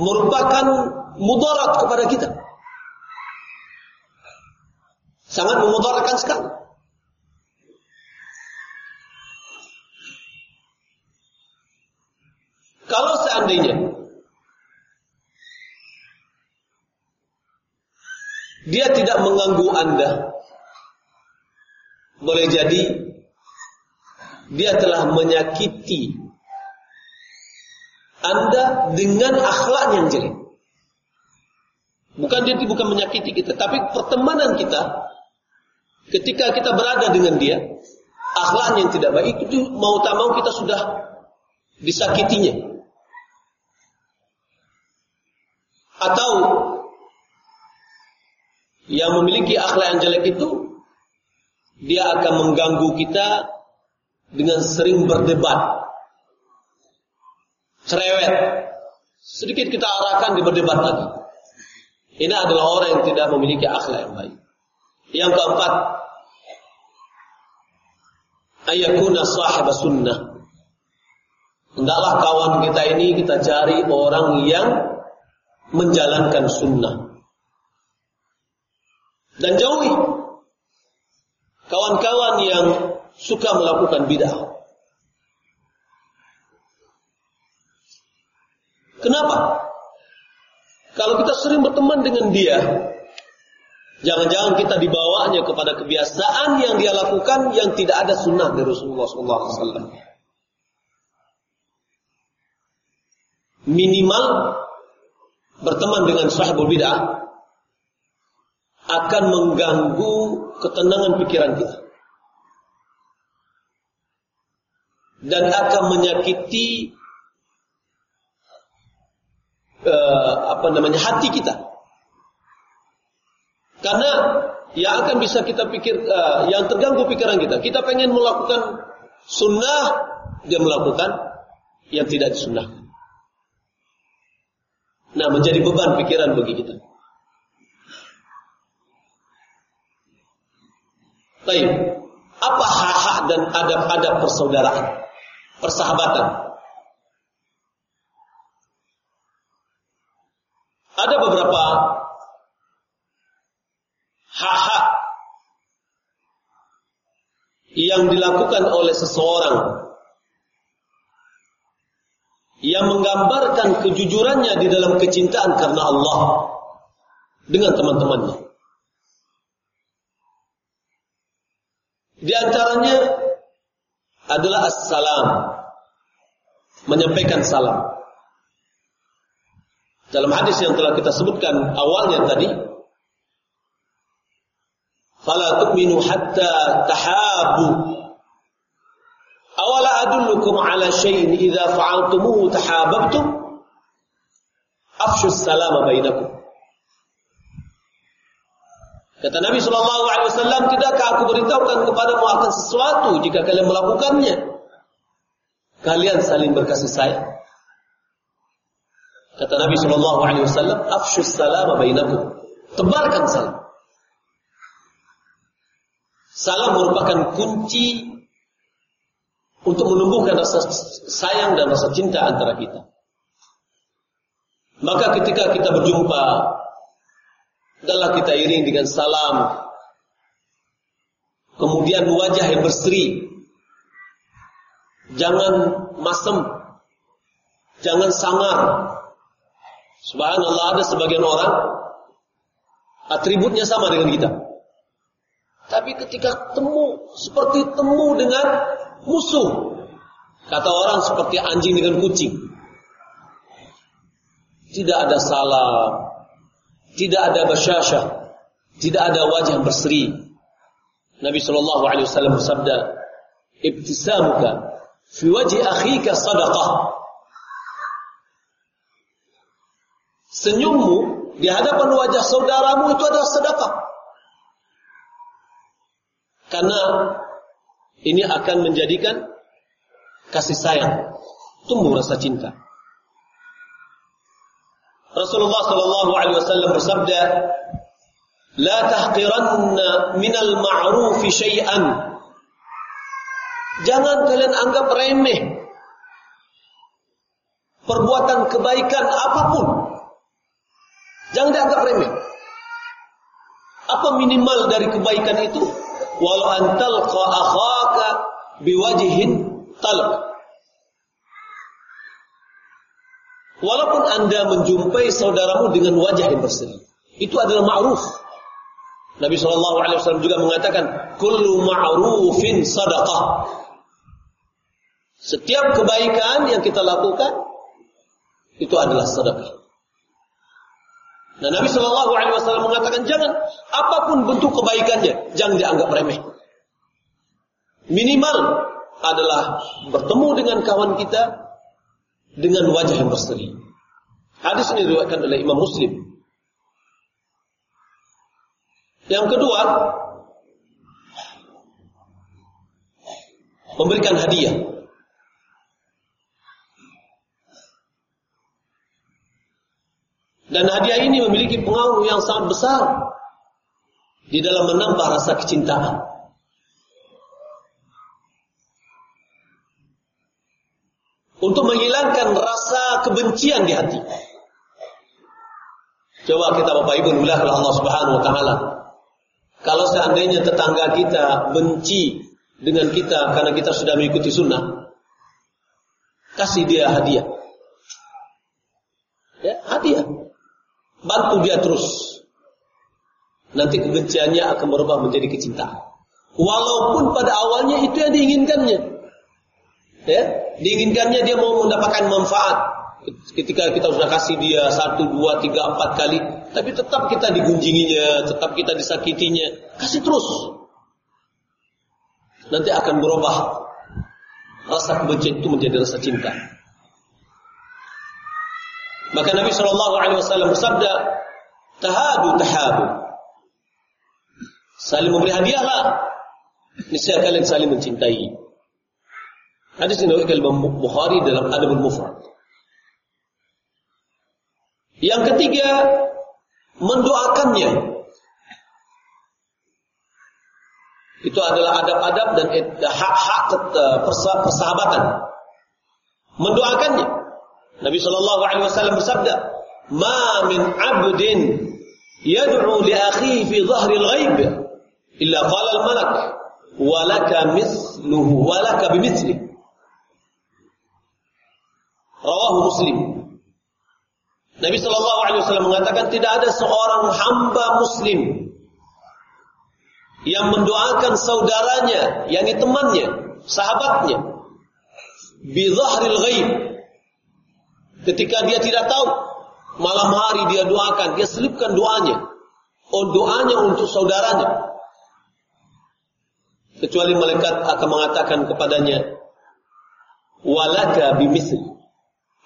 merupakan mudarat kepada kita. Sangat memudaratkan sekali. Kalau seandainya dia tidak mengganggu Anda, boleh jadi dia telah menyakiti Anda dengan akhlak yang jelek. Bukan dia bukan menyakiti kita, tapi pertemanan kita ketika kita berada dengan dia, akhlak yang tidak baik itu mau tak mau kita sudah disakitinya. atau yang memiliki akhlak yang jelek itu dia akan mengganggu kita dengan sering berdebat. Cerewet. Sedikit kita arahkan di berdebat lagi. Ini adalah orang yang tidak memiliki akhlak yang baik. Yang keempat ayakuna sahib sunnah. Hendaklah kawan kita ini kita cari orang yang menjalankan sunnah. Dan jauhi kawan-kawan yang suka melakukan bidah. Kenapa? Kalau kita sering berteman dengan dia, jangan-jangan kita dibawanya kepada kebiasaan yang dia lakukan yang tidak ada sunnah dari Rasulullah SAW. Minimal berteman dengan sahibul bid'ah akan mengganggu ketenangan pikiran kita. Dan akan menyakiti uh, apa namanya hati kita. Karena yang akan bisa kita pikir uh, yang terganggu pikiran kita kita pengen melakukan sunnah dia melakukan yang tidak disunnahkan. Nah, menjadi beban pikiran bagi kita. Baik, apa hak-hak dan adab-adab persaudaraan, persahabatan? Ada beberapa hak-hak yang dilakukan oleh seseorang yang menggambarkan kejujurannya di dalam kecintaan karena Allah dengan teman-temannya. Antaranya adalah assalam, menyampaikan salam. Dalam hadis yang telah kita sebutkan awalnya tadi, fala tu'minu hatta tahabu Awala adullukum ala syai'in idza fa'altumuhu tahabbtum afshu salama bainakum. Kata Nabi Shallallahu Alaihi Wasallam, tidakkah aku beritahukan kepadamu akan sesuatu jika kalian melakukannya? Kalian saling berkasih sayang. Kata Nabi Shallallahu Alaihi Wasallam, afshu salama bainakum. Tebarkan salam. Salam merupakan kunci untuk menumbuhkan rasa sayang dan rasa cinta antara kita. Maka ketika kita berjumpa, adalah kita iring dengan salam, kemudian wajah yang berseri, jangan masem, jangan sangar. Subhanallah ada sebagian orang atributnya sama dengan kita. Tapi ketika temu seperti temu dengan musuh. Kata orang seperti anjing dengan kucing. Tidak ada salam, tidak ada basyasyah, tidak ada wajah berseri. Nabi Shallallahu Alaihi Wasallam bersabda, "Ibtisamuka fi wajhi akhika sadaqah." Senyummu di hadapan wajah saudaramu itu adalah sedekah. Karena ini akan menjadikan kasih sayang, tumbuh rasa cinta. Rasulullah sallallahu alaihi wasallam bersabda, "La tahqiranna minal ma'rufi syai'an." Jangan kalian anggap remeh perbuatan kebaikan apa pun. Jangan dianggap remeh. Apa minimal dari kebaikan itu? walau antal akhaka biwajihin talq. Walaupun Anda menjumpai saudaramu dengan wajah yang berseri, itu adalah ma'ruf. Nabi Shallallahu Alaihi Wasallam juga mengatakan, "Kullu ma'rufin sadaqah." Setiap kebaikan yang kita lakukan itu adalah sedekah. Nah Nabi Shallallahu Alaihi Wasallam mengatakan jangan apa pun bentuk kebaikannya jangan dianggap remeh. Minimal adalah bertemu dengan kawan kita dengan wajah yang berseri. Hadis ini diriwayatkan oleh Imam Muslim. Yang kedua, memberikan hadiah. Dan hadiah ini memiliki pengaruh yang sangat besar di dalam menambah rasa kecintaan. Untuk menghilangkan rasa kebencian di hati. Coba kita Bapak Ibu nulah Allah Subhanahu wa taala. Kalau seandainya tetangga kita benci dengan kita karena kita sudah mengikuti sunnah, kasih dia hadiah. Ya, hadiah. Bantu dia terus. Nanti kebenciannya akan berubah menjadi kecintaan. Walaupun pada awalnya itu yang diinginkannya. Ya, diinginkannya dia mau mendapatkan manfaat. Ketika kita sudah kasih dia satu, dua, tiga, empat kali, tapi tetap kita digunjinginya, tetap kita disakitinya, kasih terus. Nanti akan berubah rasa kebencian itu menjadi rasa cinta. Maka Nabi Shallallahu Alaihi Wasallam bersabda, tahadu tahadu. Saling memberi hadiahlah. Niscaya kalian saling mencintai. Hadis ini dari Imam Bukhari dalam Adabul Mufrad. Yang ketiga, mendoakannya. Itu adalah adab-adab dan hak-hak persahabatan. Mendoakannya. Nabi Shallallahu Alaihi Wasallam bersabda, "Ma min abdin yad'u li akhihi fi dhahri al-ghaib illa qala al-malak walaka mithluhu walaka bimithli." Rawahu Muslim. Nabi Shallallahu Alaihi Wasallam mengatakan tidak ada seorang hamba Muslim yang mendoakan saudaranya, yakni temannya, sahabatnya, bidhahril ghaib. Ketika dia tidak tahu, malam hari dia doakan, dia selipkan doanya. Oh doanya untuk saudaranya. Kecuali malaikat akan mengatakan kepadanya, walaka bimisli.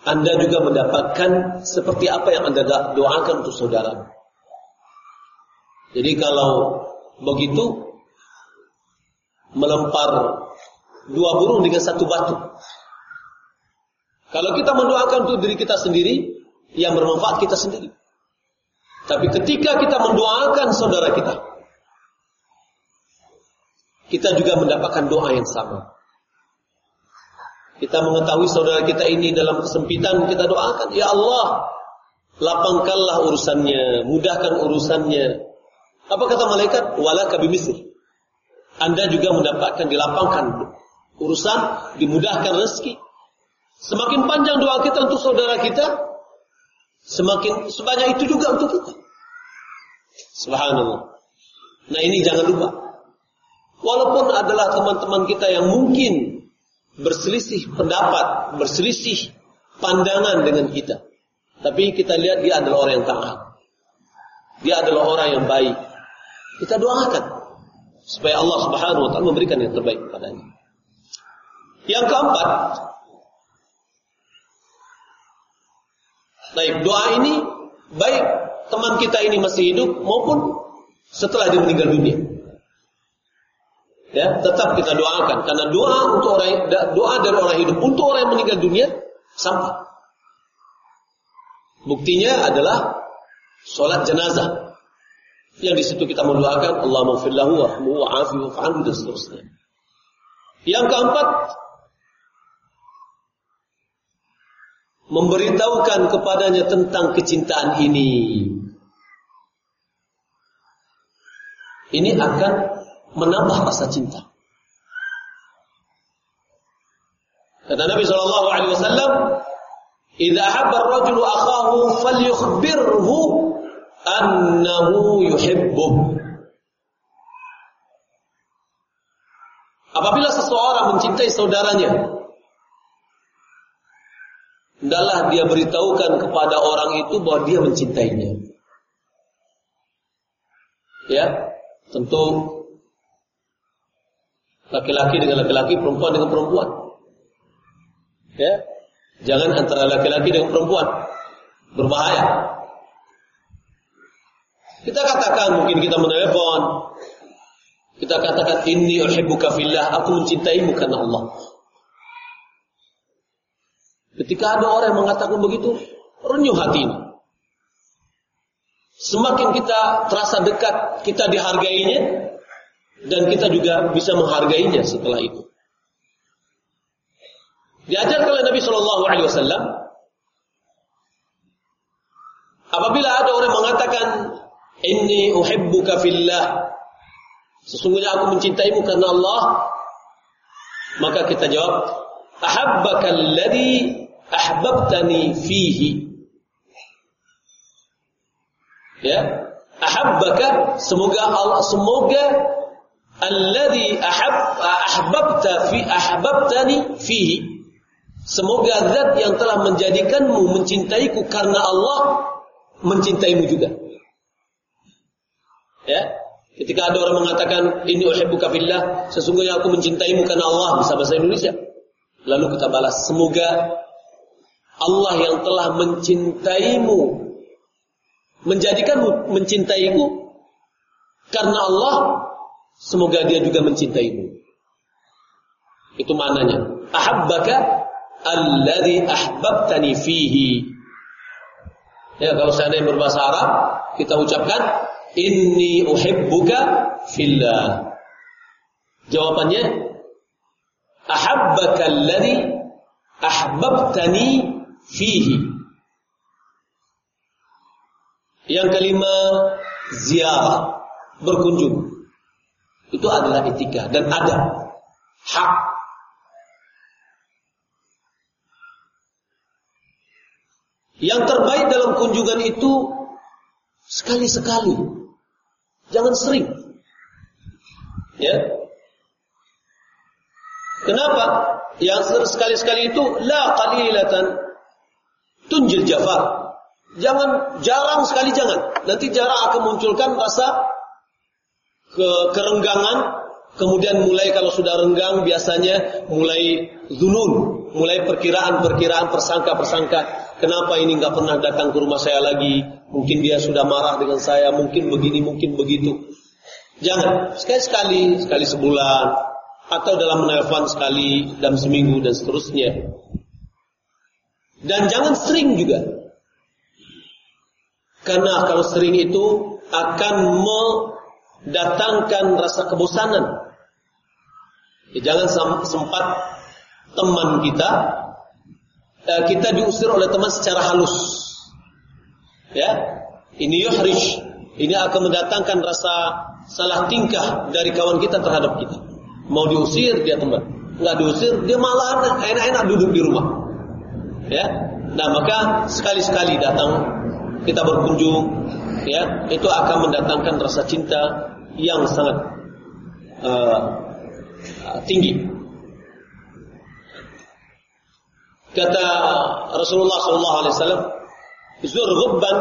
Anda juga mendapatkan seperti apa yang Anda doakan untuk saudara. Jadi kalau begitu melempar dua burung dengan satu batu. Kalau kita mendoakan untuk diri kita sendiri, yang bermanfaat kita sendiri. Tapi ketika kita mendoakan saudara kita, kita juga mendapatkan doa yang sama. Kita mengetahui saudara kita ini dalam kesempitan, kita doakan, Ya Allah, lapangkanlah urusannya, mudahkan urusannya, apa kata malaikat? Wala kabimisir. Anda juga mendapatkan dilapangkan urusan, dimudahkan rezeki. Semakin panjang doa kita untuk saudara kita, semakin sebanyak itu juga untuk kita. Subhanallah. Nah ini jangan lupa. Walaupun adalah teman-teman kita yang mungkin berselisih pendapat, berselisih pandangan dengan kita. Tapi kita lihat dia adalah orang yang taat. Dia adalah orang yang baik. Kita doakan supaya Allah Subhanahu wa taala memberikan yang terbaik kepadanya. Yang keempat, baik doa ini baik teman kita ini masih hidup maupun setelah dia meninggal dunia. Ya, tetap kita doakan karena doa untuk orang doa dari orang hidup untuk orang yang meninggal dunia sampai. Buktinya adalah sholat jenazah. Yang di situ kita mendoakan Allah maghfirlahu warhamhu wa'afi wa'anhu dan seterusnya. Yang keempat, memberitahukan kepadanya tentang kecintaan ini. Ini akan menambah rasa cinta. Kata Nabi sallallahu alaihi wasallam, "Idza habba ar-rajulu akhahu falyukhbirhu annahu. Apabila seseorang mencintai saudaranya, hendaklah dia beritahukan kepada orang itu bahwa dia mencintainya. Ya, tentu laki-laki dengan laki-laki, perempuan dengan perempuan. Ya, jangan antara laki-laki dengan perempuan berbahaya. Kita katakan mungkin kita menelepon. Kita katakan inni uhibbuka fillah, aku mencintaimu karena Allah. Ketika ada orang yang mengatakan begitu, renyuh hati ini. Semakin kita terasa dekat, kita dihargainya dan kita juga bisa menghargainya setelah itu. Diajarkan oleh Nabi Shallallahu Alaihi Wasallam, apabila ada orang mengatakan Inni uhibbuka fillah. Sesungguhnya aku mencintaimu karena Allah. Maka kita jawab, ahabbaka alladhi ahbabtani fihi. Ya, ahabbaka semoga Allah semoga alladhi ahab ahbabta fi ahbabtani fihi. Semoga zat yang telah menjadikanmu mencintaiku karena Allah mencintaimu juga. Ya. Ketika ada orang mengatakan ini uhibbuka fillah, sesungguhnya aku mencintaimu karena Allah, bisa bahasa Indonesia. Lalu kita balas, semoga Allah yang telah mencintaimu menjadikanmu mencintaiku karena Allah, semoga dia juga mencintaimu. Itu maknanya. Ahabbaka alladhi ahbabtani fihi. Ya, kalau seandainya berbahasa Arab, kita ucapkan Inni uhibbuka fillah. Jawabannya ahabbaka alladhi ahbabtani fihi. Yang kelima ziarah, berkunjung. Itu adalah etika dan ada hak. Yang terbaik dalam kunjungan itu sekali-sekali. Jangan sering. Ya. Kenapa? Yang sekali-sekali itu la qalilatan tunjil jafar. Jangan jarang sekali jangan. Nanti jarang akan munculkan rasa ke kerenggangan Kemudian mulai kalau sudah renggang biasanya mulai zunun, mulai perkiraan-perkiraan persangka-persangka. Kenapa ini nggak pernah datang ke rumah saya lagi? Mungkin dia sudah marah dengan saya, mungkin begini, mungkin begitu. Jangan sekali-sekali, sekali sebulan, atau dalam menelpon sekali dalam seminggu dan seterusnya. Dan jangan sering juga. Karena kalau sering itu akan mendatangkan rasa kebosanan Ya, jangan sempat teman kita eh, kita diusir oleh teman secara halus. Ya, ini yuhrij, ini akan mendatangkan rasa salah tingkah dari kawan kita terhadap kita. Mau diusir dia teman, nggak diusir dia malah enak-enak duduk di rumah. Ya, nah maka sekali-sekali datang kita berkunjung, ya itu akan mendatangkan rasa cinta yang sangat uh, tinggi. Kata Rasulullah sallallahu alaihi wasallam, "Zur ghubban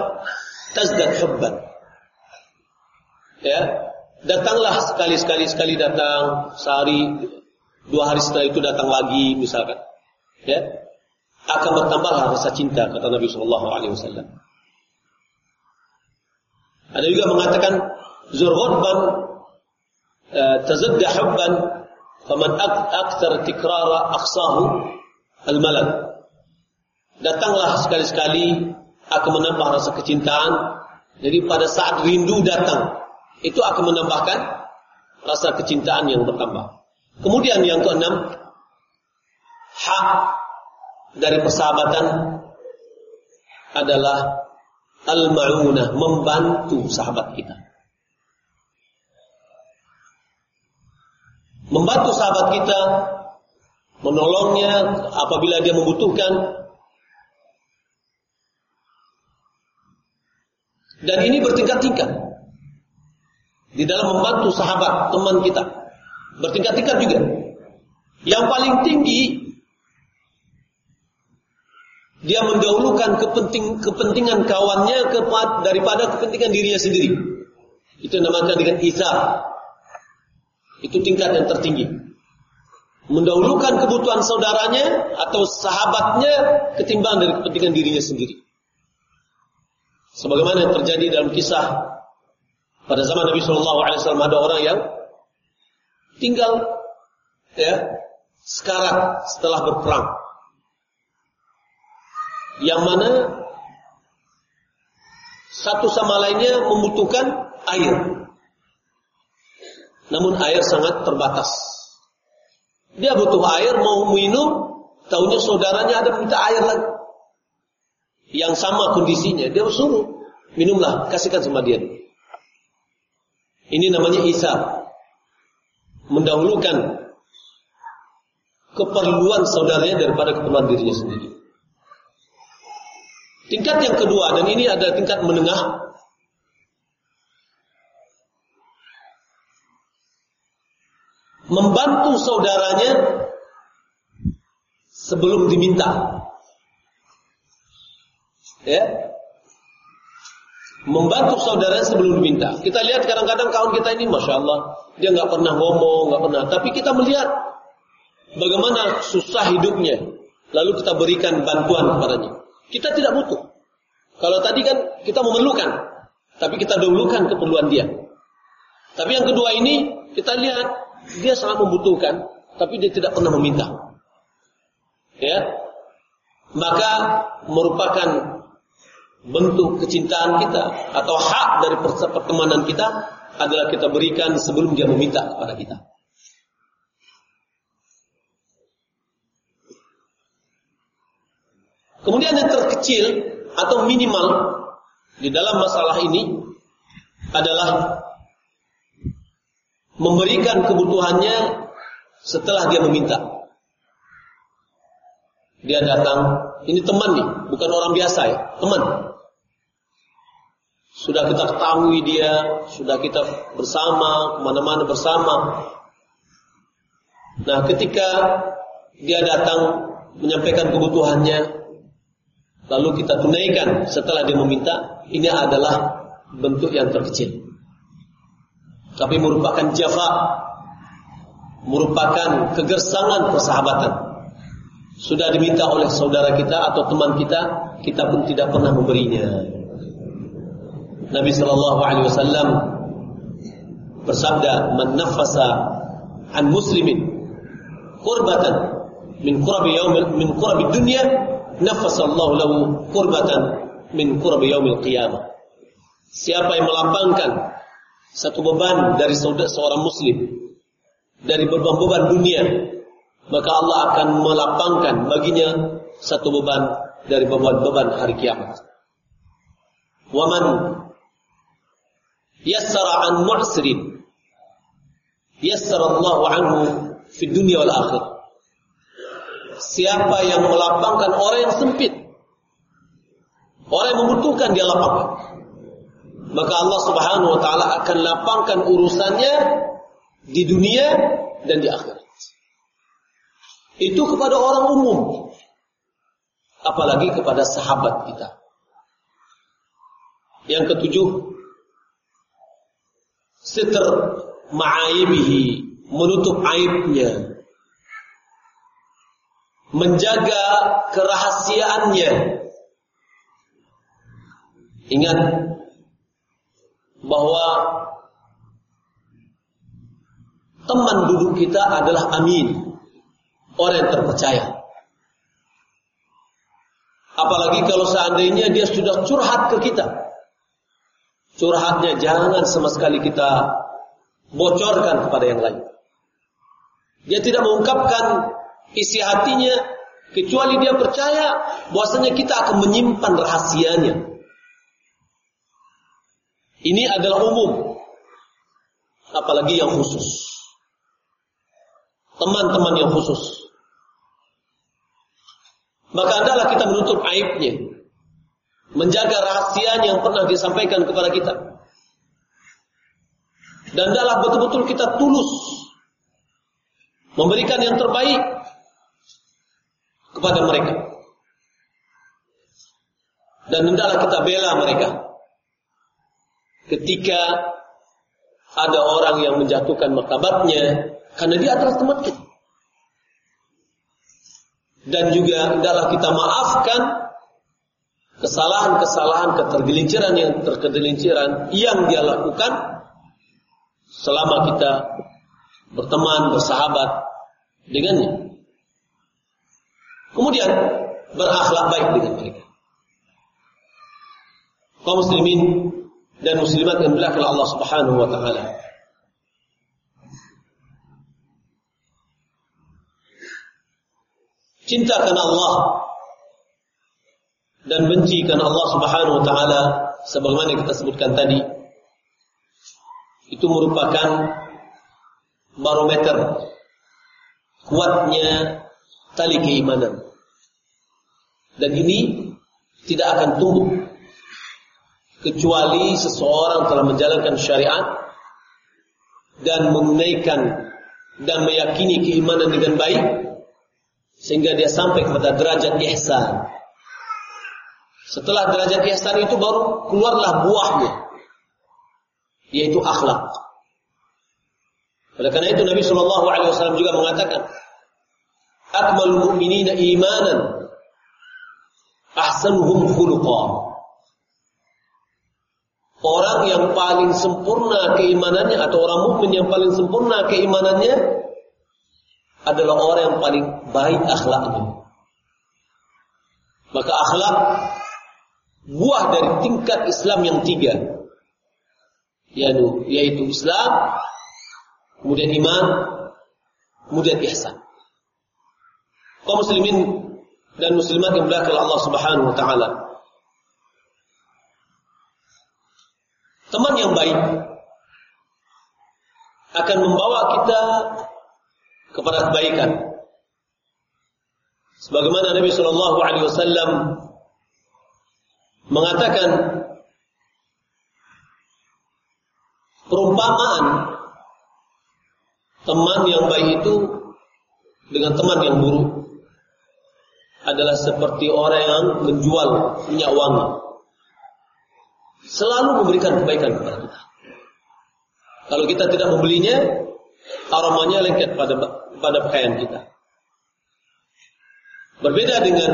tazdad hubban." Ya, datanglah sekali-sekali sekali datang sehari dua hari setelah itu datang lagi misalkan. Ya, akan bertambahlah rasa cinta kata Nabi sallallahu alaihi wasallam. Ada juga mengatakan ghubban eh, tazadda hubban Faman aktsar tikrara aqsahu al-malak. Datanglah sekali-sekali akan menambah rasa kecintaan. Jadi pada saat rindu datang, itu akan menambahkan rasa kecintaan yang bertambah. Kemudian yang keenam, hak dari persahabatan adalah al-ma'unah, membantu sahabat kita. Membantu sahabat kita, menolongnya apabila dia membutuhkan. Dan ini bertingkat-tingkat. Di dalam membantu sahabat, teman kita. Bertingkat-tingkat juga. Yang paling tinggi, dia mendahulukan kepenting, kepentingan kawannya daripada kepentingan dirinya sendiri. Itu namanya dengan izah. Itu tingkat yang tertinggi. Mendahulukan kebutuhan saudaranya atau sahabatnya ketimbang dari kepentingan dirinya sendiri. Sebagaimana yang terjadi dalam kisah pada zaman Nabi Shallallahu Alaihi Wasallam ada orang yang tinggal ya sekarat setelah berperang, yang mana satu sama lainnya membutuhkan air. Namun air sangat terbatas. Dia butuh air, mau minum, tahunya saudaranya ada minta air lagi. Yang sama kondisinya, dia suruh, minumlah, kasihkan sama dia. Ini namanya Isa. Mendahulukan keperluan saudaranya daripada keperluan dirinya sendiri. Tingkat yang kedua, dan ini ada tingkat menengah, membantu saudaranya sebelum diminta. Ya. Membantu saudaranya sebelum diminta. Kita lihat kadang-kadang kawan kita ini, masya Allah, dia nggak pernah ngomong, nggak pernah. Tapi kita melihat bagaimana susah hidupnya, lalu kita berikan bantuan kepadanya. Kita tidak butuh. Kalau tadi kan kita memerlukan, tapi kita dahulukan keperluan dia. Tapi yang kedua ini kita lihat dia sangat membutuhkan, tapi dia tidak pernah meminta. Ya, maka merupakan bentuk kecintaan kita atau hak dari pertemanan kita adalah kita berikan sebelum dia meminta kepada kita. Kemudian yang terkecil atau minimal di dalam masalah ini adalah memberikan kebutuhannya setelah dia meminta. Dia datang, ini teman nih, bukan orang biasa ya, teman. Sudah kita ketahui dia, sudah kita bersama, ke mana-mana bersama. Nah ketika dia datang menyampaikan kebutuhannya, lalu kita tunaikan setelah dia meminta, ini adalah bentuk yang terkecil. Tapi merupakan jafa, merupakan kegersangan persahabatan. Sudah diminta oleh saudara kita atau teman kita, kita pun tidak pernah memberinya. Nabi Shallallahu Alaihi Wasallam bersabda, "Man nafasa an muslimin kurbatan min kurabi yaum min kurabi dunia, nafasa Allah lahu kurbatan min kurabi yaumil qiyamah." Siapa yang melapangkan satu beban dari seorang muslim. Dari beban-beban dunia, maka Allah akan melapangkan baginya satu beban dari beban-beban hari kiamat. Waman yassara an mu'sirin. Yassara Allah anhu fi dunia wal akhir. Siapa yang melapangkan orang yang sempit, orang yang membutuhkan dia lapangkan maka Allah Subhanahu wa taala akan lapangkan urusannya di dunia dan di akhirat. Itu kepada orang umum. Apalagi kepada sahabat kita. Yang ketujuh, sitr ma'aibihi, menutup aibnya. Menjaga kerahasiaannya. Ingat bahwa teman duduk kita adalah amin, orang yang terpercaya. Apalagi kalau seandainya dia sudah curhat ke kita. Curhatnya jangan sama sekali kita bocorkan kepada yang lain. Dia tidak mengungkapkan isi hatinya kecuali dia percaya bahwasanya kita akan menyimpan rahasianya. Ini adalah umum. Apalagi yang khusus. Teman-teman yang khusus. Maka adalah kita menutup aibnya. Menjaga rahasia yang pernah disampaikan kepada kita. Dan adalah betul-betul kita tulus. Memberikan yang terbaik kepada mereka. Dan hendaklah kita bela mereka ketika ada orang yang menjatuhkan martabatnya karena dia adalah teman kita. Dan juga adalah kita maafkan kesalahan-kesalahan, ketergelinciran yang tergelinciran yang dia lakukan selama kita berteman, bersahabat dengannya. Kemudian berakhlak baik dengan mereka. Kaum muslimin dan muslimat yang dimuliakan Allah Subhanahu wa taala. Cinta karena Allah dan benci karena Allah Subhanahu wa taala sebagaimana kita sebutkan tadi itu merupakan barometer kuatnya tali keimanan. Dan ini tidak akan tumbuh kecuali seseorang telah menjalankan syariat dan menunaikan dan meyakini keimanan dengan baik sehingga dia sampai kepada derajat ihsan. Setelah derajat ihsan itu baru keluarlah buahnya yaitu akhlak. Oleh karena itu Nabi Shallallahu Alaihi Wasallam juga mengatakan, "Akmalul mu'minina imanan, ahsanuhum khuluqa." Orang yang paling sempurna keimanannya atau orang mukmin yang paling sempurna keimanannya adalah orang yang paling baik akhlaknya. Maka akhlak buah dari tingkat Islam yang tiga, yaitu, yaitu Islam, kemudian iman, kemudian ihsan. Kaum muslimin dan muslimat yang berkah Allah Subhanahu wa taala. Teman yang baik akan membawa kita kepada kebaikan. Sebagaimana Nabi Shallallahu Alaihi Wasallam mengatakan perumpamaan teman yang baik itu dengan teman yang buruk adalah seperti orang yang menjual minyak wangi. Selalu memberikan kebaikan kepada kita. Kalau kita tidak membelinya, aromanya lengket pada pada pakaian kita. Berbeda dengan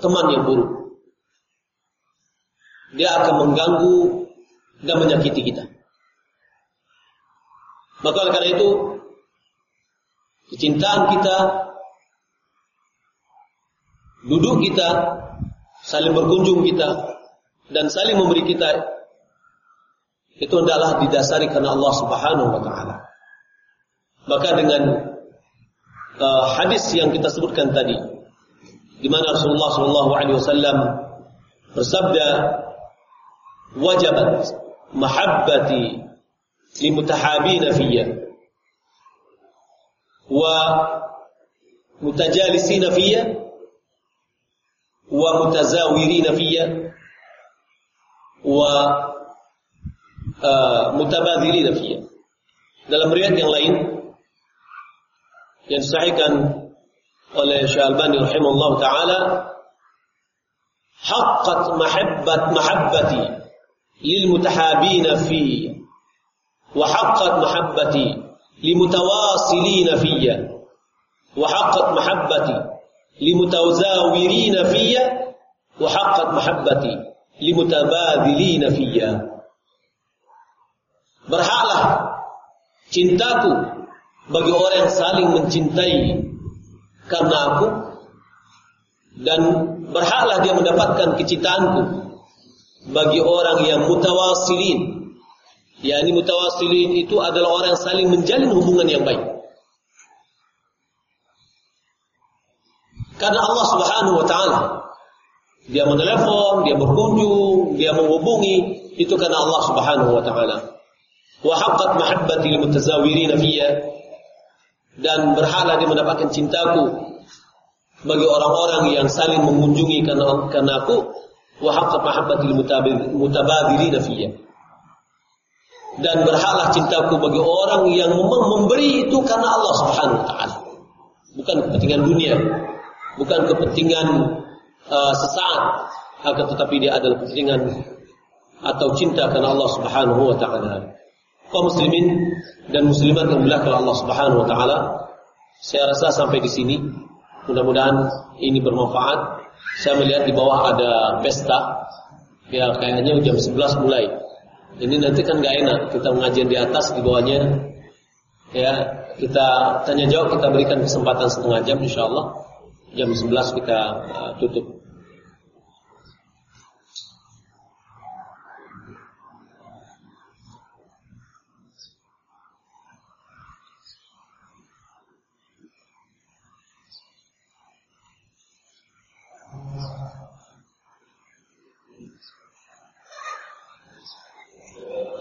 teman yang buruk. Dia akan mengganggu dan menyakiti kita. Maka oleh karena itu, kecintaan kita, duduk kita, saling berkunjung kita, dan saling memberi kita, itu adalah didasari karena Allah Subhanahu wa Ta'ala. Maka dengan uh, hadis yang kita sebutkan tadi, di mana Rasulullah Shallallahu Alaihi Wasallam bersabda, wajabat mahabbati limutahabina fiyya wa mutajalisina fiyya wa mutazawirina fiyya wa uh, mutabadhirina fiyya dalam riwayat yang lain yang disahihkan oleh Syekh Albani rahimahullah taala haqqat mahabbat mahabbati lil mutahabina fi wa haqqat mahabbati limutawasilina fiyya wa haqqat mahabbati limutawzawirina fiyya wa haqqat mahabbati limutabadilina fiyya. Berhaklah cintaku bagi orang yang saling mencintai karena aku dan berhaklah dia mendapatkan kecintaanku bagi orang yang mutawasilin. Yakni mutawasilin itu adalah orang yang saling menjalin hubungan yang baik. Karena Allah Subhanahu wa taala dia menelepon, dia berkunjung, dia menghubungi. Itu karena Allah Subhanahu wa taala. Wa haqqat mahabbati lil mutazawirin fiyya. Dan berhala dia mendapatkan cintaku bagi orang-orang yang saling mengunjungi karena, karena aku. Wa haqqat mahabbatil mutabadilina fiyya. Dan berhala cintaku bagi orang yang memberi itu karena Allah Subhanahu wa taala. Bukan kepentingan dunia. Bukan kepentingan uh, sesaat akan tetapi dia adalah kepentingan atau cinta karena Allah Subhanahu wa taala kaum muslimin dan muslimat yang dimuliakan Allah Subhanahu wa taala. Saya rasa sampai di sini mudah-mudahan ini bermanfaat. Saya melihat di bawah ada pesta. Ya kayaknya jam 11 mulai. Ini nanti kan gak enak kita mengajian di atas di bawahnya. Ya, kita tanya jawab kita berikan kesempatan setengah jam insyaallah. Jam 11 kita uh, tutup.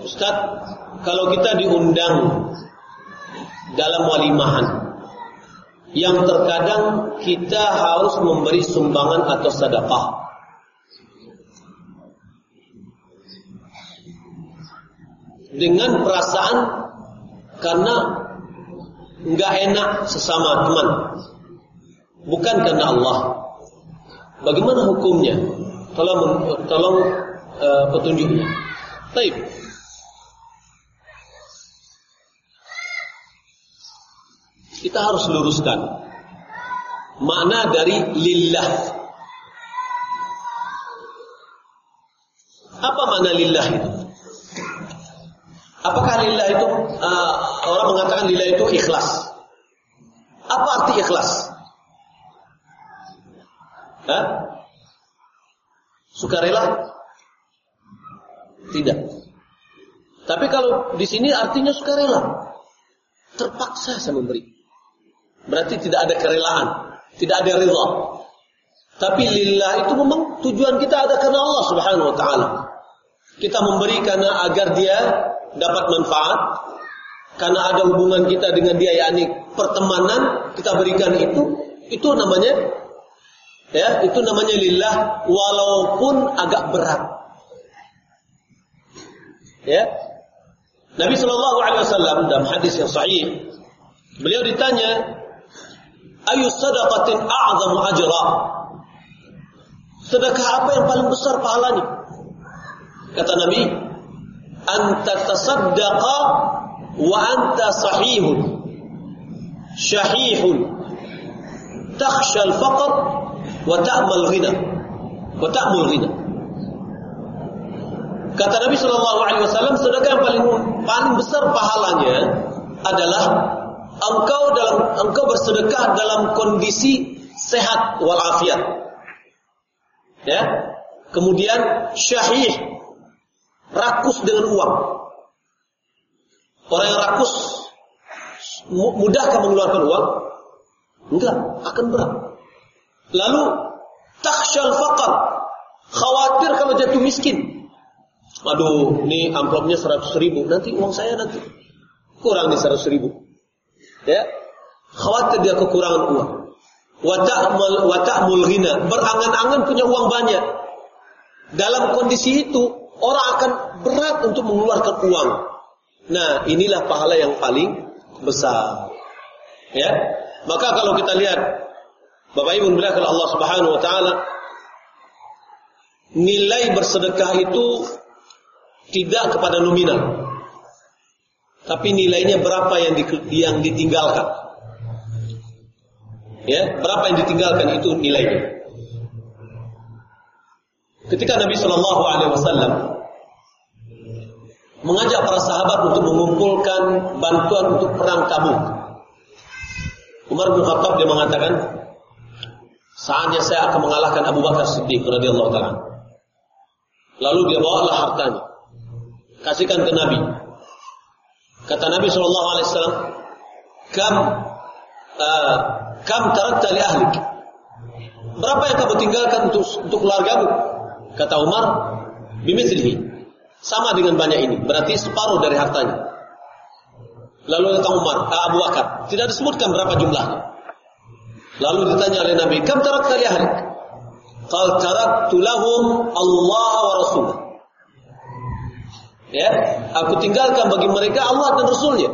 Ustaz, kalau kita diundang dalam walimahan yang terkadang kita harus memberi sumbangan atau sedekah. Dengan perasaan karena nggak enak sesama teman, bukan karena Allah. Bagaimana hukumnya? Tolong tolong uh, petunjuknya. Baik. Kita harus luruskan makna dari lillah. Apa makna lillah itu? Apakah lillah itu uh, orang mengatakan lillah itu ikhlas? Apa arti ikhlas? Hah? Sukarela? Tidak. Tapi kalau di sini artinya sukarela. Terpaksa saya memberi. Berarti tidak ada kerelaan, tidak ada ridha. Tapi lillah itu memang tujuan kita ada karena Allah Subhanahu wa taala. Kita memberi karena agar dia dapat manfaat, karena ada hubungan kita dengan dia yakni pertemanan, kita berikan itu, itu namanya Ya, itu namanya lillah walaupun agak berat. Ya. Nabi Shallallahu alaihi wasallam dalam hadis yang sahih, beliau ditanya, "Ayu sadaqatin a'zamu ajra?" Sedekah apa yang paling besar pahalanya? Kata Nabi, "Anta tasaddaqa wa anta sahihun." Syahihun takhsha al-faqr wa ta'mal ghina wa ta'mul ghina kata Nabi Shallallahu Alaihi Wasallam sedekah yang paling paling besar pahalanya adalah engkau dalam engkau bersedekah dalam kondisi sehat walafiat ya kemudian syahih rakus dengan uang orang yang rakus mudahkah mengeluarkan uang enggak akan berat Lalu takshal faqar. Khawatir kalau jatuh miskin. Aduh, ini amplopnya 100 ribu. Nanti uang saya nanti kurang di 100 ribu. Ya, khawatir dia kekurangan uang. Wa ta'mul ghina. Berangan-angan punya uang banyak. Dalam kondisi itu, orang akan berat untuk mengeluarkan uang. Nah, inilah pahala yang paling besar. Ya. Maka kalau kita lihat Bapak Ibu kalau Allah Subhanahu wa taala nilai bersedekah itu tidak kepada nominal. Tapi nilainya berapa yang di, yang ditinggalkan. Ya, berapa yang ditinggalkan itu nilainya. Ketika Nabi Shallallahu alaihi wasallam mengajak para sahabat untuk mengumpulkan bantuan untuk perang Tabuk. Umar bin Khattab dia mengatakan, Saatnya saya akan mengalahkan Abu Bakar Siddiq radhiyallahu taala. Lalu dia bawalah hartanya. Kasihkan ke Nabi. Kata Nabi sallallahu alaihi wasallam, "Kam uh, kam tarakta li ahlik?" Berapa yang kamu tinggalkan untuk untuk keluargamu? Kata Umar, "Bimithlihi." Sama dengan banyak ini, berarti separuh dari hartanya. Lalu kata Umar, ah, Abu Bakar, tidak disebutkan berapa jumlahnya. Lalu ditanya oleh Nabi, "Kam tarakta li ahlik?" Qal taraktu lahum Allah wa Rasul. Ya, aku tinggalkan bagi mereka Allah dan Rasulnya.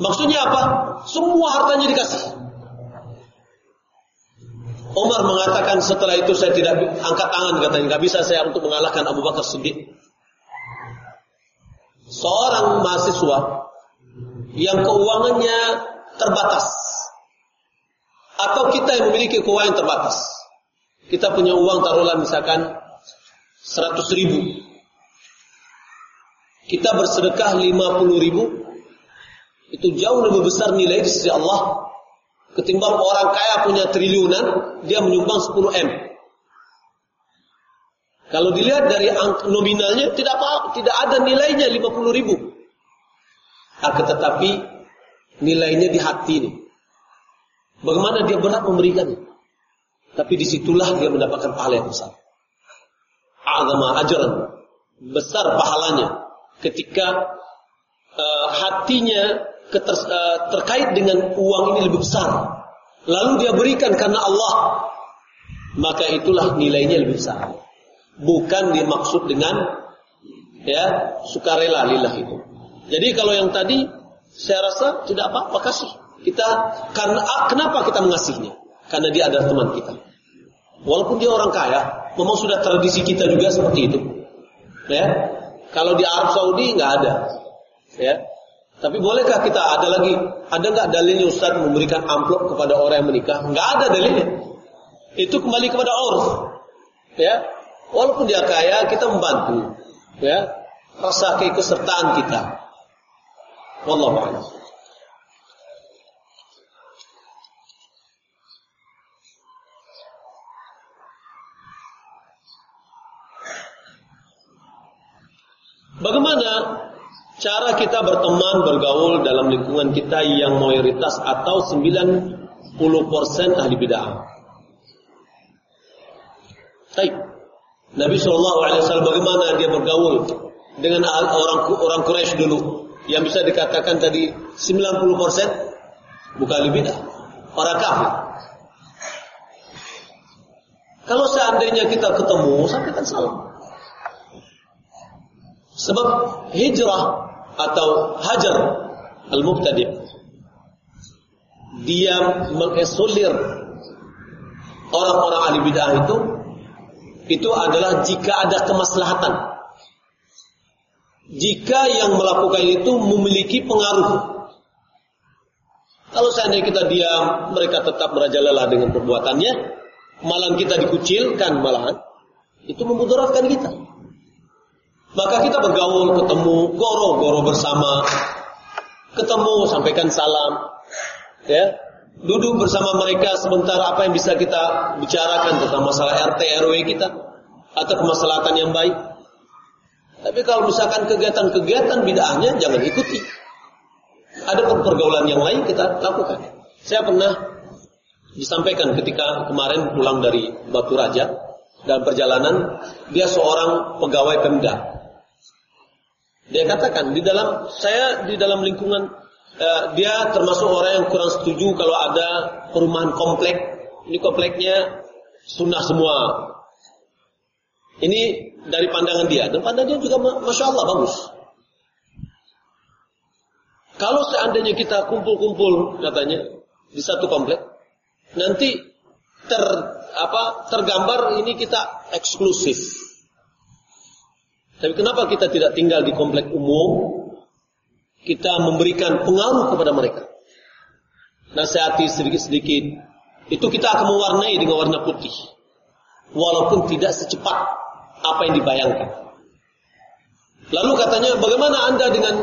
Maksudnya apa? Semua hartanya dikasih. Umar mengatakan setelah itu saya tidak angkat tangan katanya nggak bisa saya untuk mengalahkan Abu Bakar Siddiq. Seorang mahasiswa yang keuangannya terbatas atau kita yang memiliki keuangan yang terbatas. Kita punya uang taruhlah misalkan 100 ribu. Kita bersedekah 50 ribu. Itu jauh lebih besar nilai di sisi Allah. Ketimbang orang kaya punya triliunan, dia menyumbang 10 M. Kalau dilihat dari nominalnya tidak apa, tidak ada nilainya 50 ribu. Akan tetapi nilainya di hati nih. Bagaimana dia berat memberikannya. Tapi di situlah dia mendapatkan pahala yang besar. Agama ajaran besar pahalanya ketika uh, hatinya keter, uh, terkait dengan uang ini lebih besar. Lalu dia berikan karena Allah, maka itulah nilainya lebih besar. Bukan dimaksud dengan ya sukarela lillah itu. Jadi kalau yang tadi saya rasa tidak apa-apa kasih. Kita karena ah, kenapa kita mengasihinya? Karena dia adalah teman kita. Walaupun dia orang kaya, memang sudah tradisi kita juga seperti itu. Ya. Kalau di Arab Saudi nggak ada. Ya. Tapi bolehkah kita ada lagi? Ada nggak dalilnya Ustaz memberikan amplop kepada orang yang menikah? Nggak ada dalilnya. Itu kembali kepada urf. Ya. Walaupun dia kaya, kita membantu. Ya. Rasa keikutsertaan kita. Wallahu. Bagaimana cara kita berteman, bergaul dalam lingkungan kita yang mayoritas atau 90% ahli bid'ah? Baik. Nabi Shallallahu Alaihi Wasallam bagaimana dia bergaul dengan orang orang Quraisy dulu yang bisa dikatakan tadi 90% bukan ahli bid'ah, orang kafir. seandainya kita ketemu, sampaikan salam. Sebab hijrah atau hajar al-mubtadi' dia mengesolir orang-orang ahli bid'ah itu itu adalah jika ada kemaslahatan. Jika yang melakukan itu memiliki pengaruh. Kalau seandainya kita diam, mereka tetap merajalela dengan perbuatannya, malah kita dikucilkan malahan, itu memudaratkan kita. Maka kita bergaul, ketemu, goro-goro bersama, ketemu, sampaikan salam, ya, duduk bersama mereka sebentar apa yang bisa kita bicarakan tentang masalah RT RW kita atau kemaslahatan yang baik. Tapi kalau misalkan kegiatan-kegiatan bid'ahnya jangan ikuti. Ada pergaulan yang lain kita lakukan. Saya pernah disampaikan ketika kemarin pulang dari Batu Raja dalam perjalanan dia seorang pegawai Pemda. Dia katakan di dalam saya di dalam lingkungan uh, dia termasuk orang yang kurang setuju kalau ada perumahan komplek. Ini kompleknya sunnah semua. Ini dari pandangan dia dan pandangannya juga masya Allah bagus. Kalau seandainya kita kumpul-kumpul katanya di satu komplek, nanti ter apa tergambar ini kita eksklusif. Tapi kenapa kita tidak tinggal di komplek umum kita memberikan pengaruh kepada mereka. Nasihati sedikit-sedikit. Itu kita akan mewarnai dengan warna putih. Walaupun tidak secepat apa yang dibayangkan. Lalu katanya, bagaimana anda dengan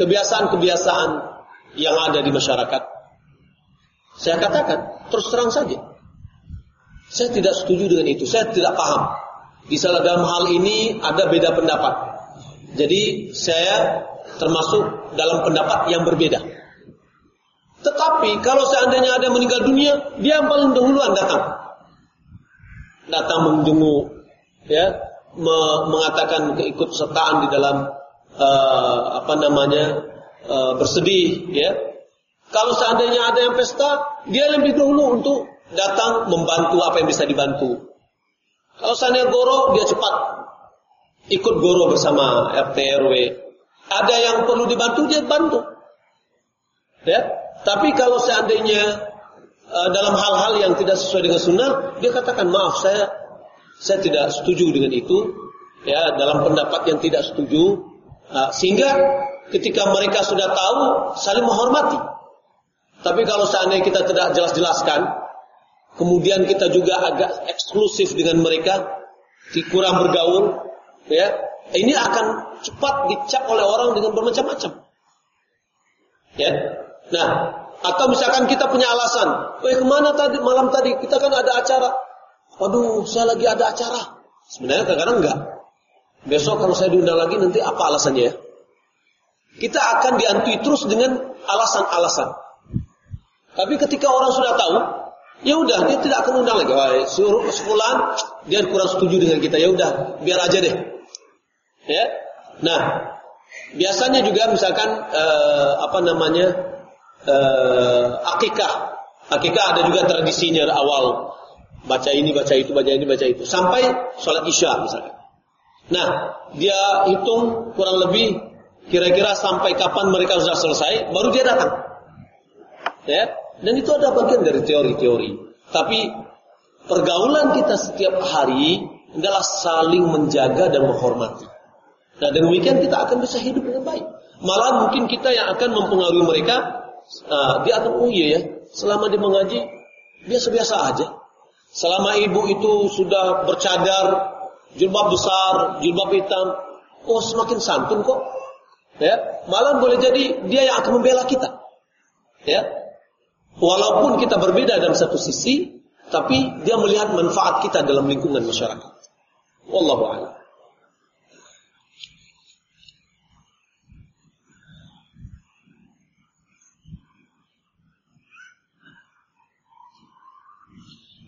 kebiasaan-kebiasaan yang ada di masyarakat? Saya katakan, terus terang saja. Saya tidak setuju dengan itu. Saya tidak paham. Di salah dalam hal ini ada beda pendapat. Jadi saya termasuk dalam pendapat yang berbeda. Tetapi kalau seandainya ada meninggal dunia, dia yang paling dahuluan datang. Datang menjenguk, ya, me mengatakan keikutsertaan di dalam uh, apa namanya uh, bersedih, ya. Kalau seandainya ada yang pesta, dia lebih dahulu untuk datang membantu apa yang bisa dibantu. Kalau seandainya goro, dia cepat ikut goro bersama RT RW ada yang perlu dibantu dia bantu. Ya. Tapi kalau seandainya uh, dalam hal-hal yang tidak sesuai dengan sunnah, dia katakan maaf saya saya tidak setuju dengan itu. Ya, dalam pendapat yang tidak setuju, uh, sehingga ketika mereka sudah tahu saling menghormati. Tapi kalau seandainya kita tidak jelas-jelaskan, kemudian kita juga agak eksklusif dengan mereka, kurang bergaul, ya, ini akan cepat dicap oleh orang dengan bermacam-macam. Ya. Nah, atau misalkan kita punya alasan, eh ke mana tadi malam tadi kita kan ada acara. Waduh, saya lagi ada acara. Sebenarnya kadang-kadang enggak. Besok kalau saya diundang lagi nanti apa alasannya ya? Kita akan diantui terus dengan alasan-alasan. Tapi ketika orang sudah tahu, ya udah dia tidak akan undang lagi. Wah, suruh sekolah dia kurang setuju dengan kita. Ya udah, biar aja deh. Ya. Nah, biasanya juga misalkan uh, apa namanya? Uh, akikah. Akikah ada juga tradisinya awal baca ini, baca itu, baca ini, baca itu sampai sholat isya misalkan. Nah, dia hitung kurang lebih kira-kira sampai kapan mereka sudah selesai, baru dia datang. Ya, dan itu ada bagian dari teori-teori. Tapi pergaulan kita setiap hari adalah saling menjaga dan menghormati. Nah dengan demikian kita akan bisa hidup dengan baik. Malah mungkin kita yang akan mempengaruhi mereka, uh, dia akan oh iya ya, selama dia mengaji biasa-biasa aja. Selama ibu itu sudah bercadar, jilbab besar, jilbab hitam, oh semakin santun kok. Ya, malah boleh jadi dia yang akan membela kita. Ya, walaupun kita berbeda dalam satu sisi, tapi dia melihat manfaat kita dalam lingkungan masyarakat. Wallahu a'lam.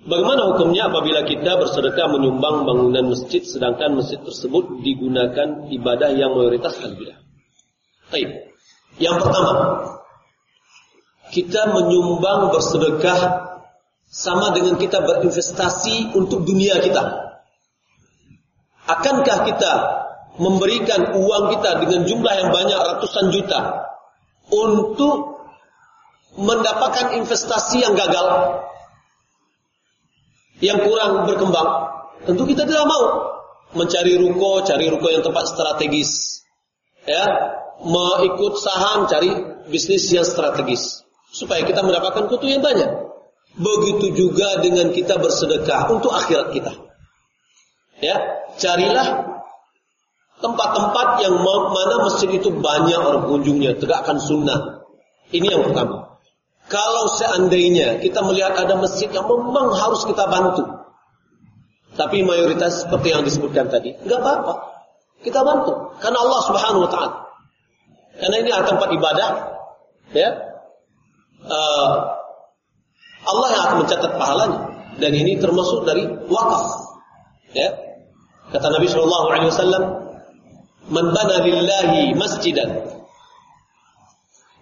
Bagaimana hukumnya apabila kita bersedekah menyumbang bangunan masjid sedangkan masjid tersebut digunakan ibadah yang mayoritas al-bidah? Baik. Yang pertama, kita menyumbang bersedekah sama dengan kita berinvestasi untuk dunia kita. Akankah kita memberikan uang kita dengan jumlah yang banyak ratusan juta untuk mendapatkan investasi yang gagal, yang kurang berkembang? Tentu kita tidak mau mencari ruko, cari ruko yang tempat strategis, ya, mau ikut saham, cari bisnis yang strategis, supaya kita mendapatkan kutu yang banyak. Begitu juga dengan kita bersedekah untuk akhirat kita. Ya, carilah tempat-tempat yang mana masjid itu banyak orang kunjungnya, tegakkan sunnah. Ini yang pertama. Kalau seandainya kita melihat ada masjid yang memang harus kita bantu, tapi mayoritas seperti yang disebutkan tadi, nggak apa-apa. Kita bantu karena Allah Subhanahu wa taala. Karena ini adalah tempat ibadah, ya. Uh, Allah yang akan mencatat pahalanya dan ini termasuk dari wakaf. Ya. Kata Nabi Shallallahu alaihi wasallam, "Man bana lillahi masjidan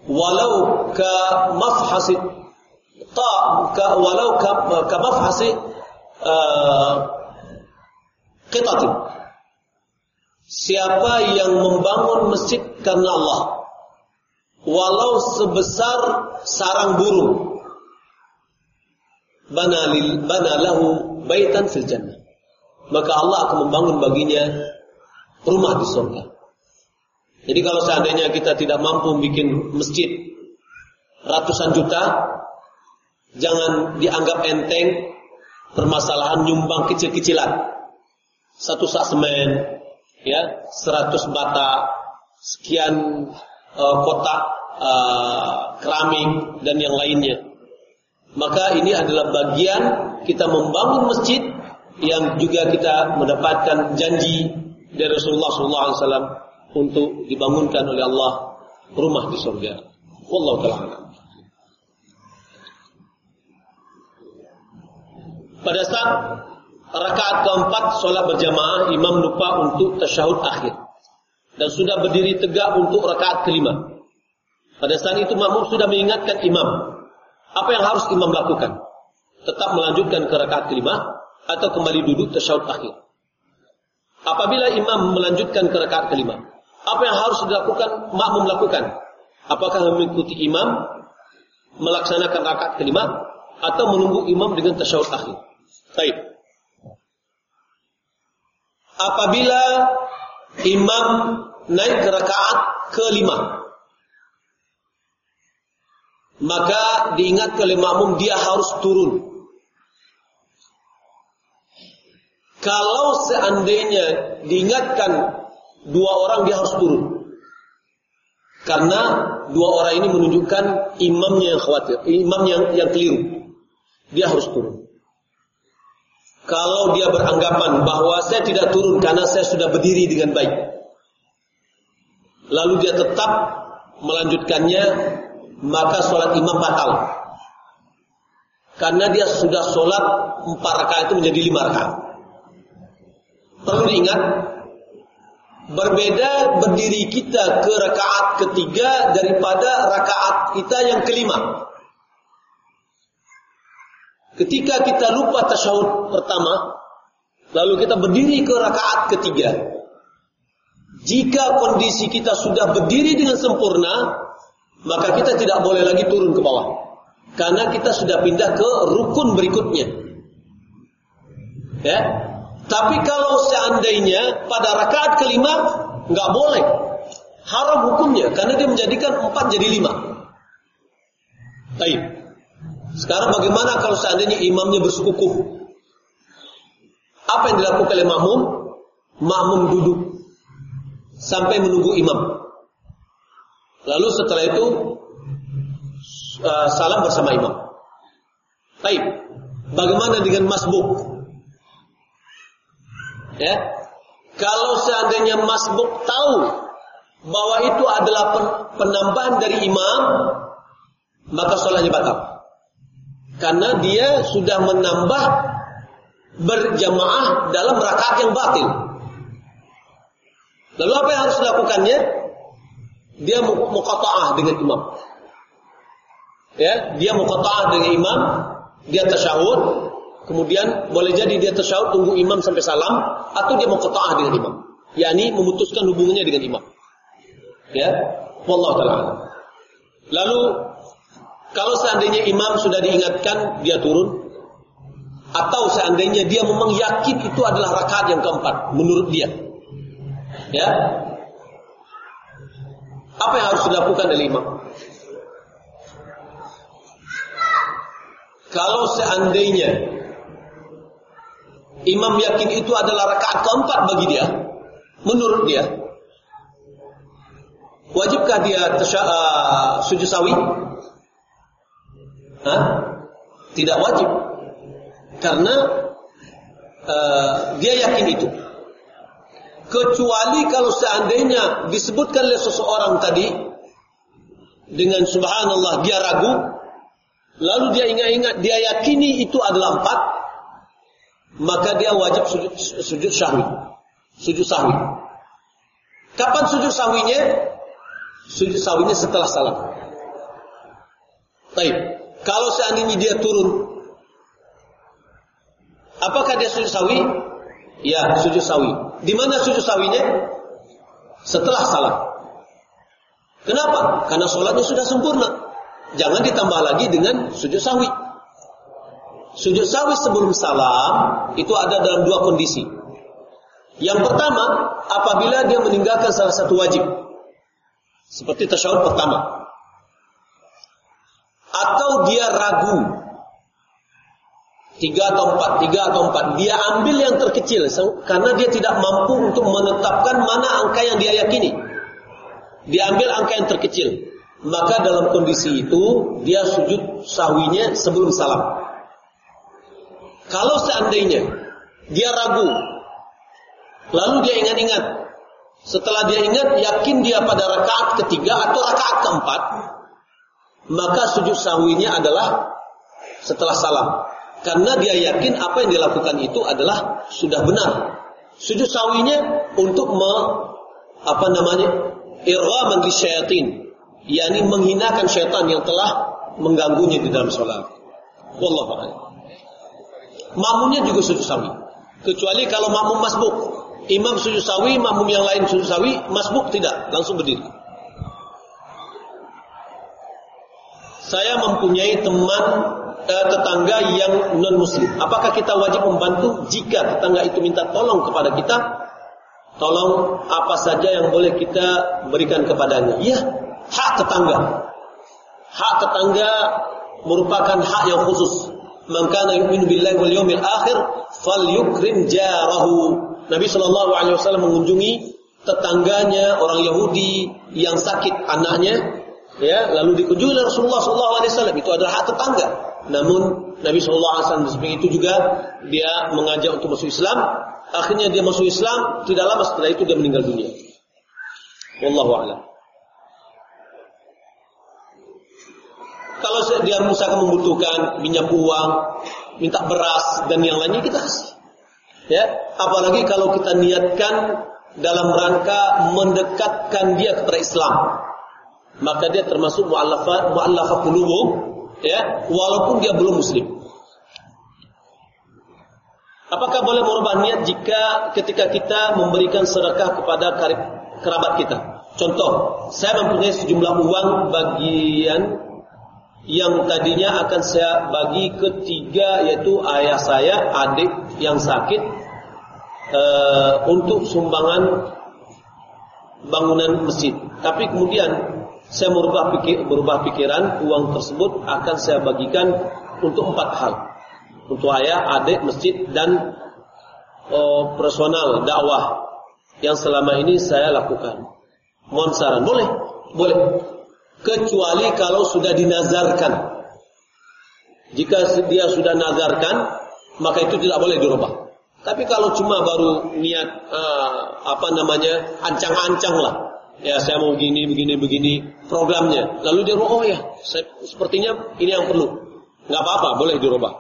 walau ka mafhasi ta ka walau ka, ka mafhasi uh. Siapa yang membangun masjid karena Allah walau sebesar sarang burung. Bana lil bana lahu baitan fil jannah. Maka Allah akan membangun baginya rumah di surga. Jadi kalau seandainya kita tidak mampu bikin masjid ratusan juta, jangan dianggap enteng permasalahan nyumbang kecil-kecilan. Satu sak semen, ya, seratus bata, sekian uh, kotak uh, keramik dan yang lainnya. Maka ini adalah bagian kita membangun masjid yang juga kita mendapatkan janji dari Rasulullah SAW untuk dibangunkan oleh Allah rumah di surga. Wallahu taala. Pada saat Rakaat keempat sholat berjamaah imam lupa untuk tasyahud akhir dan sudah berdiri tegak untuk rakaat kelima. Pada saat itu makmum sudah mengingatkan imam. Apa yang harus imam lakukan? Tetap melanjutkan ke rakaat kelima atau kembali duduk tasyahud akhir. Apabila imam melanjutkan ke rakaat kelima, apa yang harus dilakukan makmum lakukan? Apakah mengikuti imam melaksanakan rakaat kelima atau menunggu imam dengan tasyahud akhir? Baik apabila imam naik ke rakaat kelima. Maka diingat oleh makmum dia harus turun. Kalau seandainya diingatkan dua orang dia harus turun. Karena dua orang ini menunjukkan imamnya yang khawatir, imam yang yang keliru. Dia harus turun. Kalau dia beranggapan bahwa saya tidak turun karena saya sudah berdiri dengan baik. Lalu dia tetap melanjutkannya, maka sholat imam batal. Karena dia sudah sholat empat rakaat itu menjadi lima rakaat. Perlu diingat, berbeda berdiri kita ke rakaat ketiga daripada rakaat kita yang kelima. Ketika kita lupa tasyahud pertama, lalu kita berdiri ke rakaat ketiga. Jika kondisi kita sudah berdiri dengan sempurna, maka kita tidak boleh lagi turun ke bawah. Karena kita sudah pindah ke rukun berikutnya. Ya. Tapi kalau seandainya pada rakaat kelima nggak boleh, haram hukumnya karena dia menjadikan empat jadi lima. Baik. Sekarang bagaimana kalau seandainya imamnya bersekukuh? Apa yang dilakukan oleh makmum? Makmum duduk sampai menunggu imam. Lalu setelah itu uh, salam bersama imam. Baik. Bagaimana dengan masbuk? Ya. Kalau seandainya masbuk tahu bahwa itu adalah penambahan dari imam, maka sholatnya batal. Karena dia sudah menambah berjamaah dalam rakaat yang batil. Lalu apa yang harus dilakukannya? Dia muqata'ah dengan imam. Ya, dia muqata'ah dengan imam, dia tasyahud, kemudian boleh jadi dia tasyahud tunggu imam sampai salam atau dia mau qata'ah dengan imam. yakni memutuskan hubungannya dengan imam. Ya, wallahu taala. Lalu kalau seandainya imam sudah diingatkan dia turun atau seandainya dia memang yakin itu adalah rakaat yang keempat menurut dia. Ya. Apa yang harus dilakukan oleh imam? Kalau seandainya imam yakin itu adalah rakaat keempat bagi dia, menurut dia, wajibkah dia uh, sujud sawi? Hah? Tidak wajib. Karena uh, dia yakin itu. Kecuali kalau seandainya disebutkan oleh seseorang tadi dengan subhanallah dia ragu, lalu dia ingat-ingat dia yakini itu adalah empat, maka dia wajib sujud, sujud sahwi. Sujud sahwi. Kapan sujud sahwinya? Sujud sahwinya setelah salam. Baik. Kalau seandainya dia turun Apakah dia sujud sawi? Ya, sujud sawi. Di mana sujud sawinya? Setelah salam. Kenapa? Karena sholatnya sudah sempurna. Jangan ditambah lagi dengan sujud sawi. Sujud sawi sebelum salam itu ada dalam dua kondisi. Yang pertama, apabila dia meninggalkan salah satu wajib. Seperti tasyahud pertama. Atau dia ragu tiga atau empat, tiga atau empat. Dia ambil yang terkecil karena dia tidak mampu untuk menetapkan mana angka yang dia yakini. Dia ambil angka yang terkecil. Maka dalam kondisi itu dia sujud sahwinya sebelum salam. Kalau seandainya dia ragu, lalu dia ingat-ingat, setelah dia ingat yakin dia pada rakaat ketiga atau rakaat keempat, maka sujud sahwinya adalah setelah salam. Karena dia yakin apa yang dilakukan itu adalah sudah benar. Sujud sawinya untuk me, apa namanya? irghaman syaitin, yakni menghinakan syaitan yang telah mengganggunya di dalam salat. Wallahu a'lam. Makmumnya juga sujud sawi. Kecuali kalau makmum masbuk. Imam sujud sawi, makmum yang lain sujud sawi, masbuk tidak, langsung berdiri. Saya mempunyai teman uh, tetangga yang non muslim. Apakah kita wajib membantu jika tetangga itu minta tolong kepada kita? Tolong apa saja yang boleh kita berikan kepadanya. Ya, hak tetangga. Hak tetangga merupakan hak yang khusus. Man kana yu'minu billahi wal yawmil akhir falyukrim jarahu. Nabi sallallahu alaihi wasallam mengunjungi tetangganya orang Yahudi yang sakit anaknya ya lalu dikunjungi oleh Rasulullah sallallahu alaihi wasallam itu adalah hak tetangga namun Nabi Shallallahu Alaihi Wasallam samping itu juga dia mengajak untuk masuk Islam. Akhirnya dia masuk Islam. Tidak lama setelah itu dia meninggal dunia. Wallahu a'lam. Kalau dia misalkan membutuhkan minyak uang, minta beras dan yang lainnya kita kasih. Ya, apalagi kalau kita niatkan dalam rangka mendekatkan dia kepada Islam. Maka dia termasuk mu'allafat mu'allafat qulubum ya, walaupun dia belum muslim. Apakah boleh merubah niat jika ketika kita memberikan sedekah kepada kerabat kita? Contoh, saya mempunyai sejumlah uang bagian yang tadinya akan saya bagi ketiga yaitu ayah saya, adik yang sakit uh, untuk sumbangan bangunan masjid. Tapi kemudian saya merubah pikir, berubah pikiran, uang tersebut akan saya bagikan untuk empat hal. Untuk ayah, adik, masjid, dan oh, personal dakwah yang selama ini saya lakukan. Mohon saran, boleh? Boleh. Kecuali kalau sudah dinazarkan. Jika dia sudah nazarkan, maka itu tidak boleh dirubah. Tapi kalau cuma baru niat uh, apa namanya ancang-ancang lah, ya saya mau begini begini begini. Programnya. Lalu dia oh ya saya, sepertinya ini yang perlu. Nggak apa-apa boleh dirubah.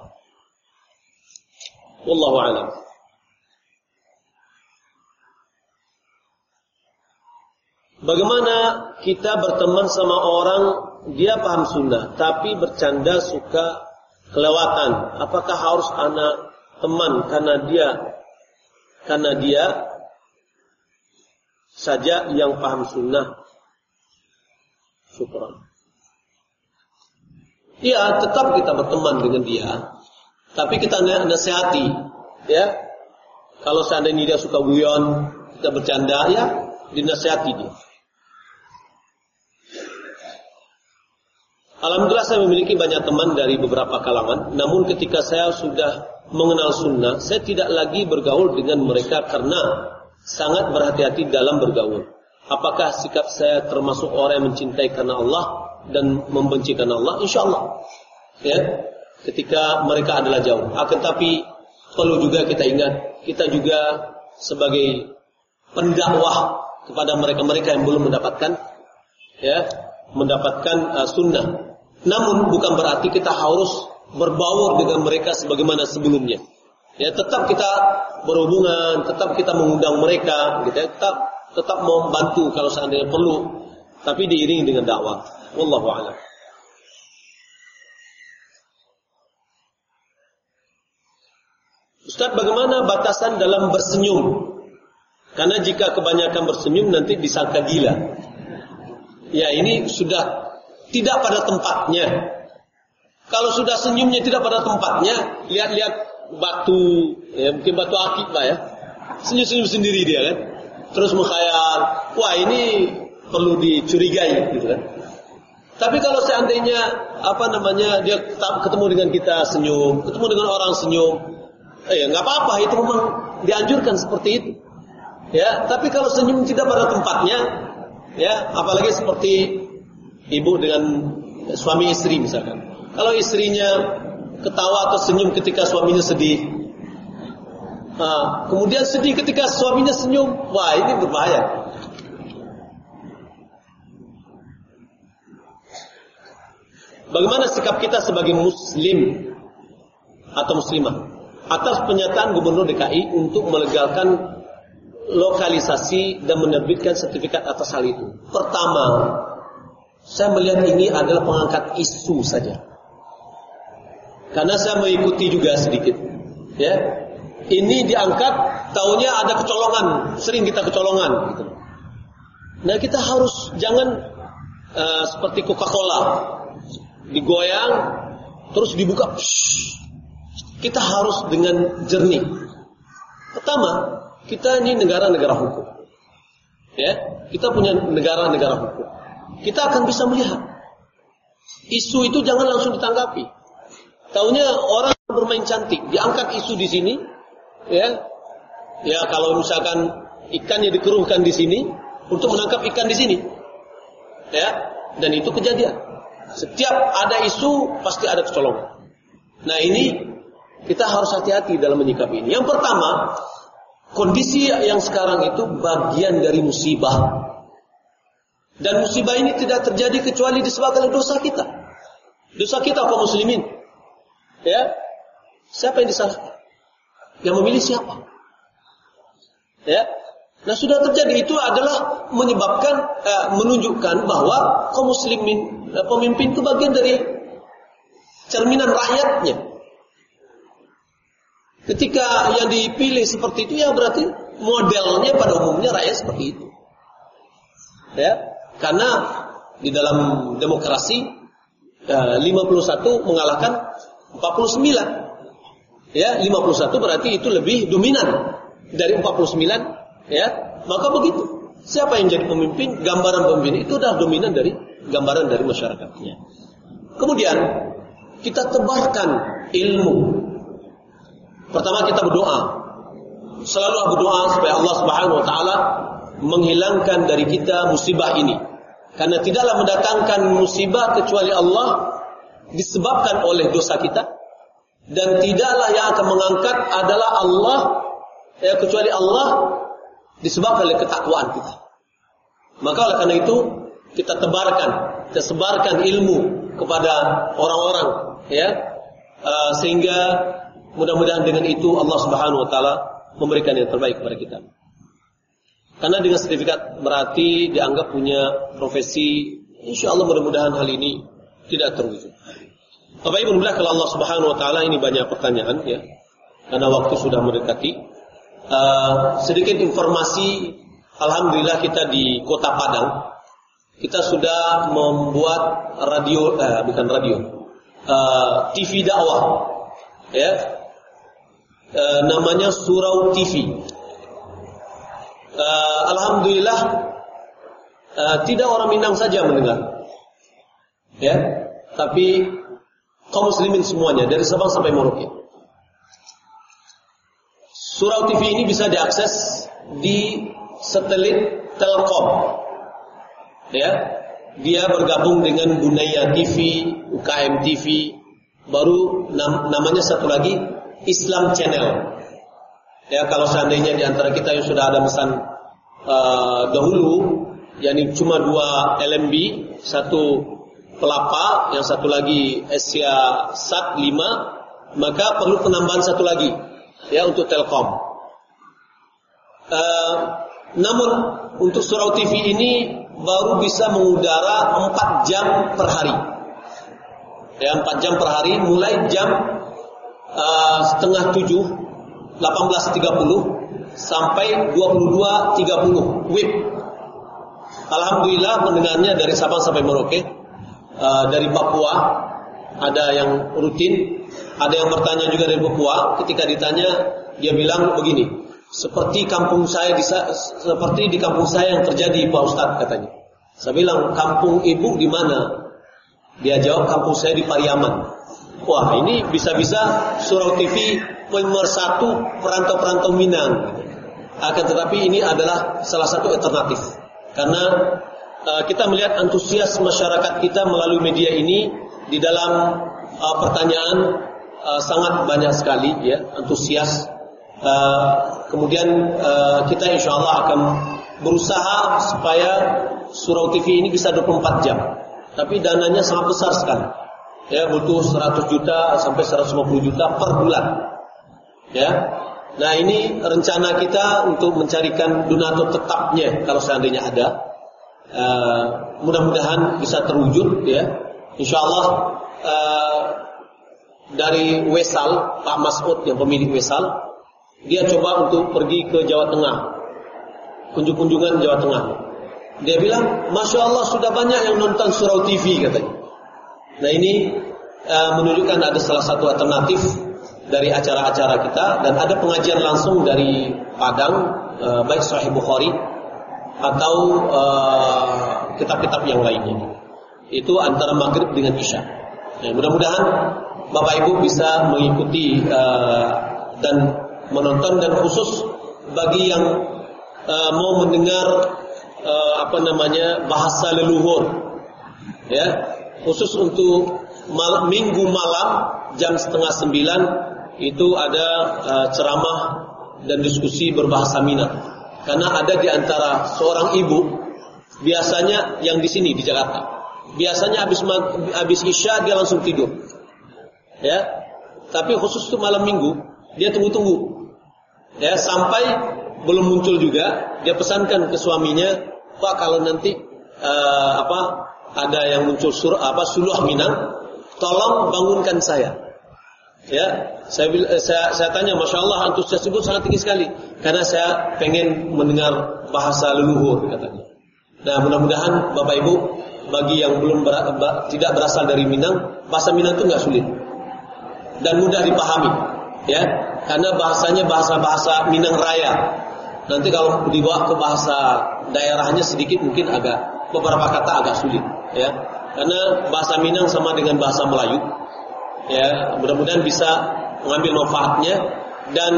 Wallahu alam. Bagaimana kita berteman sama orang dia paham sunnah tapi bercanda suka kelewatan, apakah harus anak teman karena dia karena dia saja yang paham sunnah. Syukur. Iya, tetap kita berteman dengan dia, tapi kita nasihati, ya. Kalau seandainya dia suka guyon, kita bercanda, ya, dinasihati dia. Alhamdulillah saya memiliki banyak teman dari beberapa kalangan, namun ketika saya sudah mengenal sunnah, saya tidak lagi bergaul dengan mereka karena sangat berhati-hati dalam bergaul. Apakah sikap saya termasuk orang yang mencintai karena Allah dan membenci karena Allah? Insya Allah. Ya, ketika mereka adalah jauh. Akan tapi perlu juga kita ingat, kita juga sebagai pendakwah kepada mereka-mereka yang belum mendapatkan ya mendapatkan uh, sunnah namun bukan berarti kita harus berbaur dengan mereka sebagaimana sebelumnya. Ya, tetap kita berhubungan, tetap kita mengundang mereka, gitu ya. tetap tetap membantu kalau seandainya perlu, tapi diiringi dengan dakwah. Wallahu a'lam. Ustaz, bagaimana batasan dalam bersenyum? Karena jika kebanyakan bersenyum nanti disangka gila. Ya, ini sudah tidak pada tempatnya. Kalau sudah senyumnya tidak pada tempatnya, lihat-lihat batu, ya mungkin batu akik lah ya. Senyum-senyum sendiri dia kan. Terus menghayal, wah ini perlu dicurigai gitu kan. Tapi kalau seandainya apa namanya dia ketemu dengan kita senyum, ketemu dengan orang senyum, eh nggak apa-apa itu memang dianjurkan seperti itu. Ya, tapi kalau senyum tidak pada tempatnya, ya apalagi seperti ibu dengan suami istri misalkan. Kalau istrinya ketawa atau senyum ketika suaminya sedih, nah, kemudian sedih ketika suaminya senyum, wah ini berbahaya. Bagaimana sikap kita sebagai muslim atau muslimah atas pernyataan gubernur DKI untuk melegalkan lokalisasi dan menerbitkan sertifikat atas hal itu? Pertama, saya melihat ini adalah pengangkat isu saja. Karena saya mengikuti juga sedikit. Ya. Ini diangkat, tahunya ada kecolongan, sering kita kecolongan gitu. Nah, kita harus jangan uh, seperti Coca-Cola digoyang terus dibuka. Psh, kita harus dengan jernih. Pertama, kita ini negara-negara hukum. Ya, kita punya negara-negara hukum kita akan bisa melihat. Isu itu jangan langsung ditanggapi. Taunya orang bermain cantik, diangkat isu di sini, ya, ya kalau misalkan ikannya dikeruhkan di sini untuk menangkap ikan di sini, ya, dan itu kejadian. Setiap ada isu pasti ada kecolongan. Nah ini kita harus hati-hati dalam menyikapi ini. Yang pertama, kondisi yang sekarang itu bagian dari musibah dan musibah ini tidak terjadi kecuali disebabkan dosa kita. Dosa kita kaum muslimin. Ya. Siapa yang disalahkan? Yang memilih siapa? Ya. Nah sudah terjadi itu adalah menyebabkan eh, menunjukkan bahwa kaum muslimin eh, pemimpin itu bagian dari cerminan rakyatnya. Ketika yang dipilih seperti itu ya berarti modelnya pada umumnya rakyat seperti itu. Ya. Karena di dalam demokrasi 51 eh, mengalahkan 49. Ya, 51 berarti itu lebih dominan dari 49, ya. Maka begitu. Siapa yang jadi pemimpin, gambaran pemimpin itu adalah dominan dari gambaran dari masyarakatnya. Kemudian kita tebarkan ilmu. Pertama kita berdoa. Selalu berdoa supaya Allah Subhanahu wa taala menghilangkan dari kita musibah ini. Karena tidaklah mendatangkan musibah kecuali Allah disebabkan oleh dosa kita dan tidaklah yang akan mengangkat adalah Allah ya kecuali Allah disebabkan oleh ketakwaan kita. Maka oleh karena itu kita tebarkan, kita sebarkan ilmu kepada orang-orang ya uh, sehingga mudah-mudahan dengan itu Allah Subhanahu wa taala memberikan yang terbaik kepada kita. Karena dengan sertifikat berarti dianggap punya profesi, insya Allah mudah-mudahan hal ini tidak terwujud. Bapak Ibu kalau Allah Subhanahu wa taala ini banyak pertanyaan ya. Karena waktu sudah mendekati. Uh, sedikit informasi alhamdulillah kita di Kota Padang kita sudah membuat radio eh, bukan radio. Uh, TV dakwah. Ya. Uh, namanya Surau TV. Uh, alhamdulillah uh, tidak orang Minang saja mendengar. Ya, tapi kaum muslimin semuanya dari Sabang sampai Merauke. Surau TV ini bisa diakses di satelit Telkom. Ya, dia bergabung dengan Bunaya TV, UKM TV, baru nam namanya satu lagi Islam Channel. Ya, kalau seandainya di antara kita yang sudah ada pesan uh, dahulu, yakni cuma dua LMB, satu Pelapa, yang satu lagi Asia Sat 5, maka perlu penambahan satu lagi ya untuk Telkom. Uh, namun untuk Surau TV ini baru bisa mengudara 4 jam per hari. Ya, 4 jam per hari mulai jam uh, setengah 7 18.30 sampai 22.30 WIB. Alhamdulillah mendengarnya dari Sabang sampai Merauke uh, dari Papua, ada yang rutin, ada yang bertanya juga dari Papua. Ketika ditanya, dia bilang begini, seperti kampung saya di, seperti di kampung saya yang terjadi Pak Ustadz katanya. Saya bilang kampung ibu di mana? Dia jawab kampung saya di Pariaman. Wah ini bisa-bisa Surau TV pemersatu perantau-perantau Minang. Akan tetapi ini adalah salah satu alternatif. Karena kita melihat antusias masyarakat kita melalui media ini di dalam uh, pertanyaan uh, sangat banyak sekali ya antusias. Uh, kemudian uh, kita insya Allah akan berusaha supaya Surau TV ini bisa 24 jam. Tapi dananya sangat besar sekali. Ya butuh 100 juta sampai 150 juta per bulan. Ya. Nah ini rencana kita untuk mencarikan donatur tetapnya kalau seandainya ada uh, mudah-mudahan bisa terwujud ya. Insya Allah uh, dari Wesal Pak Masud yang pemilik Wesal dia coba untuk pergi ke Jawa Tengah. Kunjung-kunjungan Jawa Tengah. Dia bilang Masya Allah sudah banyak yang nonton Surau TV katanya. Nah ini uh, menunjukkan ada salah satu alternatif dari acara-acara kita dan ada pengajian langsung dari Padang uh, baik Sahih Bukhari atau uh, kitab-kitab uh, yang lainnya. Itu antara maghrib dengan isya. Ya, mudah-mudahan Bapak Ibu bisa mengikuti uh, dan menonton dan khusus bagi yang uh, mau mendengar uh, apa namanya bahasa leluhur, ya khusus untuk mal minggu malam jam setengah sembilan itu ada uh, ceramah dan diskusi berbahasa Minang. Karena ada di antara seorang ibu biasanya yang di sini di Jakarta. Biasanya habis habis Isya dia langsung tidur. Ya. Tapi khusus itu malam Minggu dia tunggu-tunggu. Ya, sampai belum muncul juga dia pesankan ke suaminya, "Pak, kalau nanti uh, apa ada yang muncul sur apa suluh Minang, tolong bangunkan saya." Ya, saya, eh, saya, saya tanya, masya Allah antusias itu sangat tinggi sekali, karena saya pengen mendengar bahasa leluhur katanya. Nah, mudah-mudahan Bapak Ibu bagi yang belum ber, tidak berasal dari Minang, bahasa Minang itu nggak sulit dan mudah dipahami, ya, karena bahasanya bahasa-bahasa Minang Raya. Nanti kalau dibawa ke bahasa daerahnya sedikit mungkin agak beberapa kata agak sulit, ya, karena bahasa Minang sama dengan bahasa Melayu ya mudah-mudahan bisa mengambil manfaatnya. Dan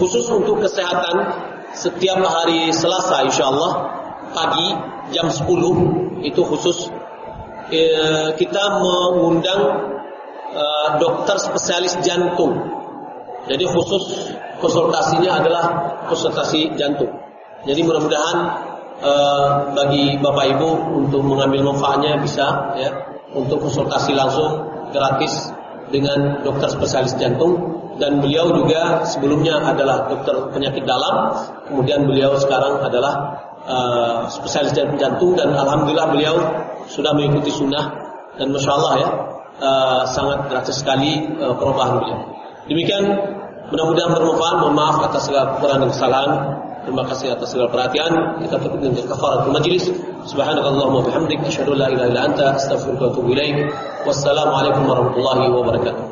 khusus untuk kesehatan setiap hari Selasa insya Allah pagi jam 10 itu khusus. Eh, kita mengundang eh, dokter spesialis jantung. Jadi khusus konsultasinya adalah konsultasi jantung. Jadi mudah-mudahan eh, bagi Bapak Ibu untuk mengambil manfaatnya bisa ya untuk konsultasi langsung gratis dengan dokter spesialis jantung dan beliau juga sebelumnya adalah dokter penyakit dalam, kemudian beliau sekarang adalah uh, spesialis jantung dan alhamdulillah beliau sudah mengikuti sunnah dan masya Allah ya uh, sangat gratis sekali uh, perubahan beliau. Demikian mudah-mudahan bermanfaat. Mohon maaf atas segala kekurangan dan kesalahan. المقاصد تصل القرآن إذا تكون من كفارة المجلس سبحانك اللهم وبحمدك أشهد أن لا إله إلا أنت أستغفرك وأتوب إليك والسلام عليكم ورحمة الله وبركاته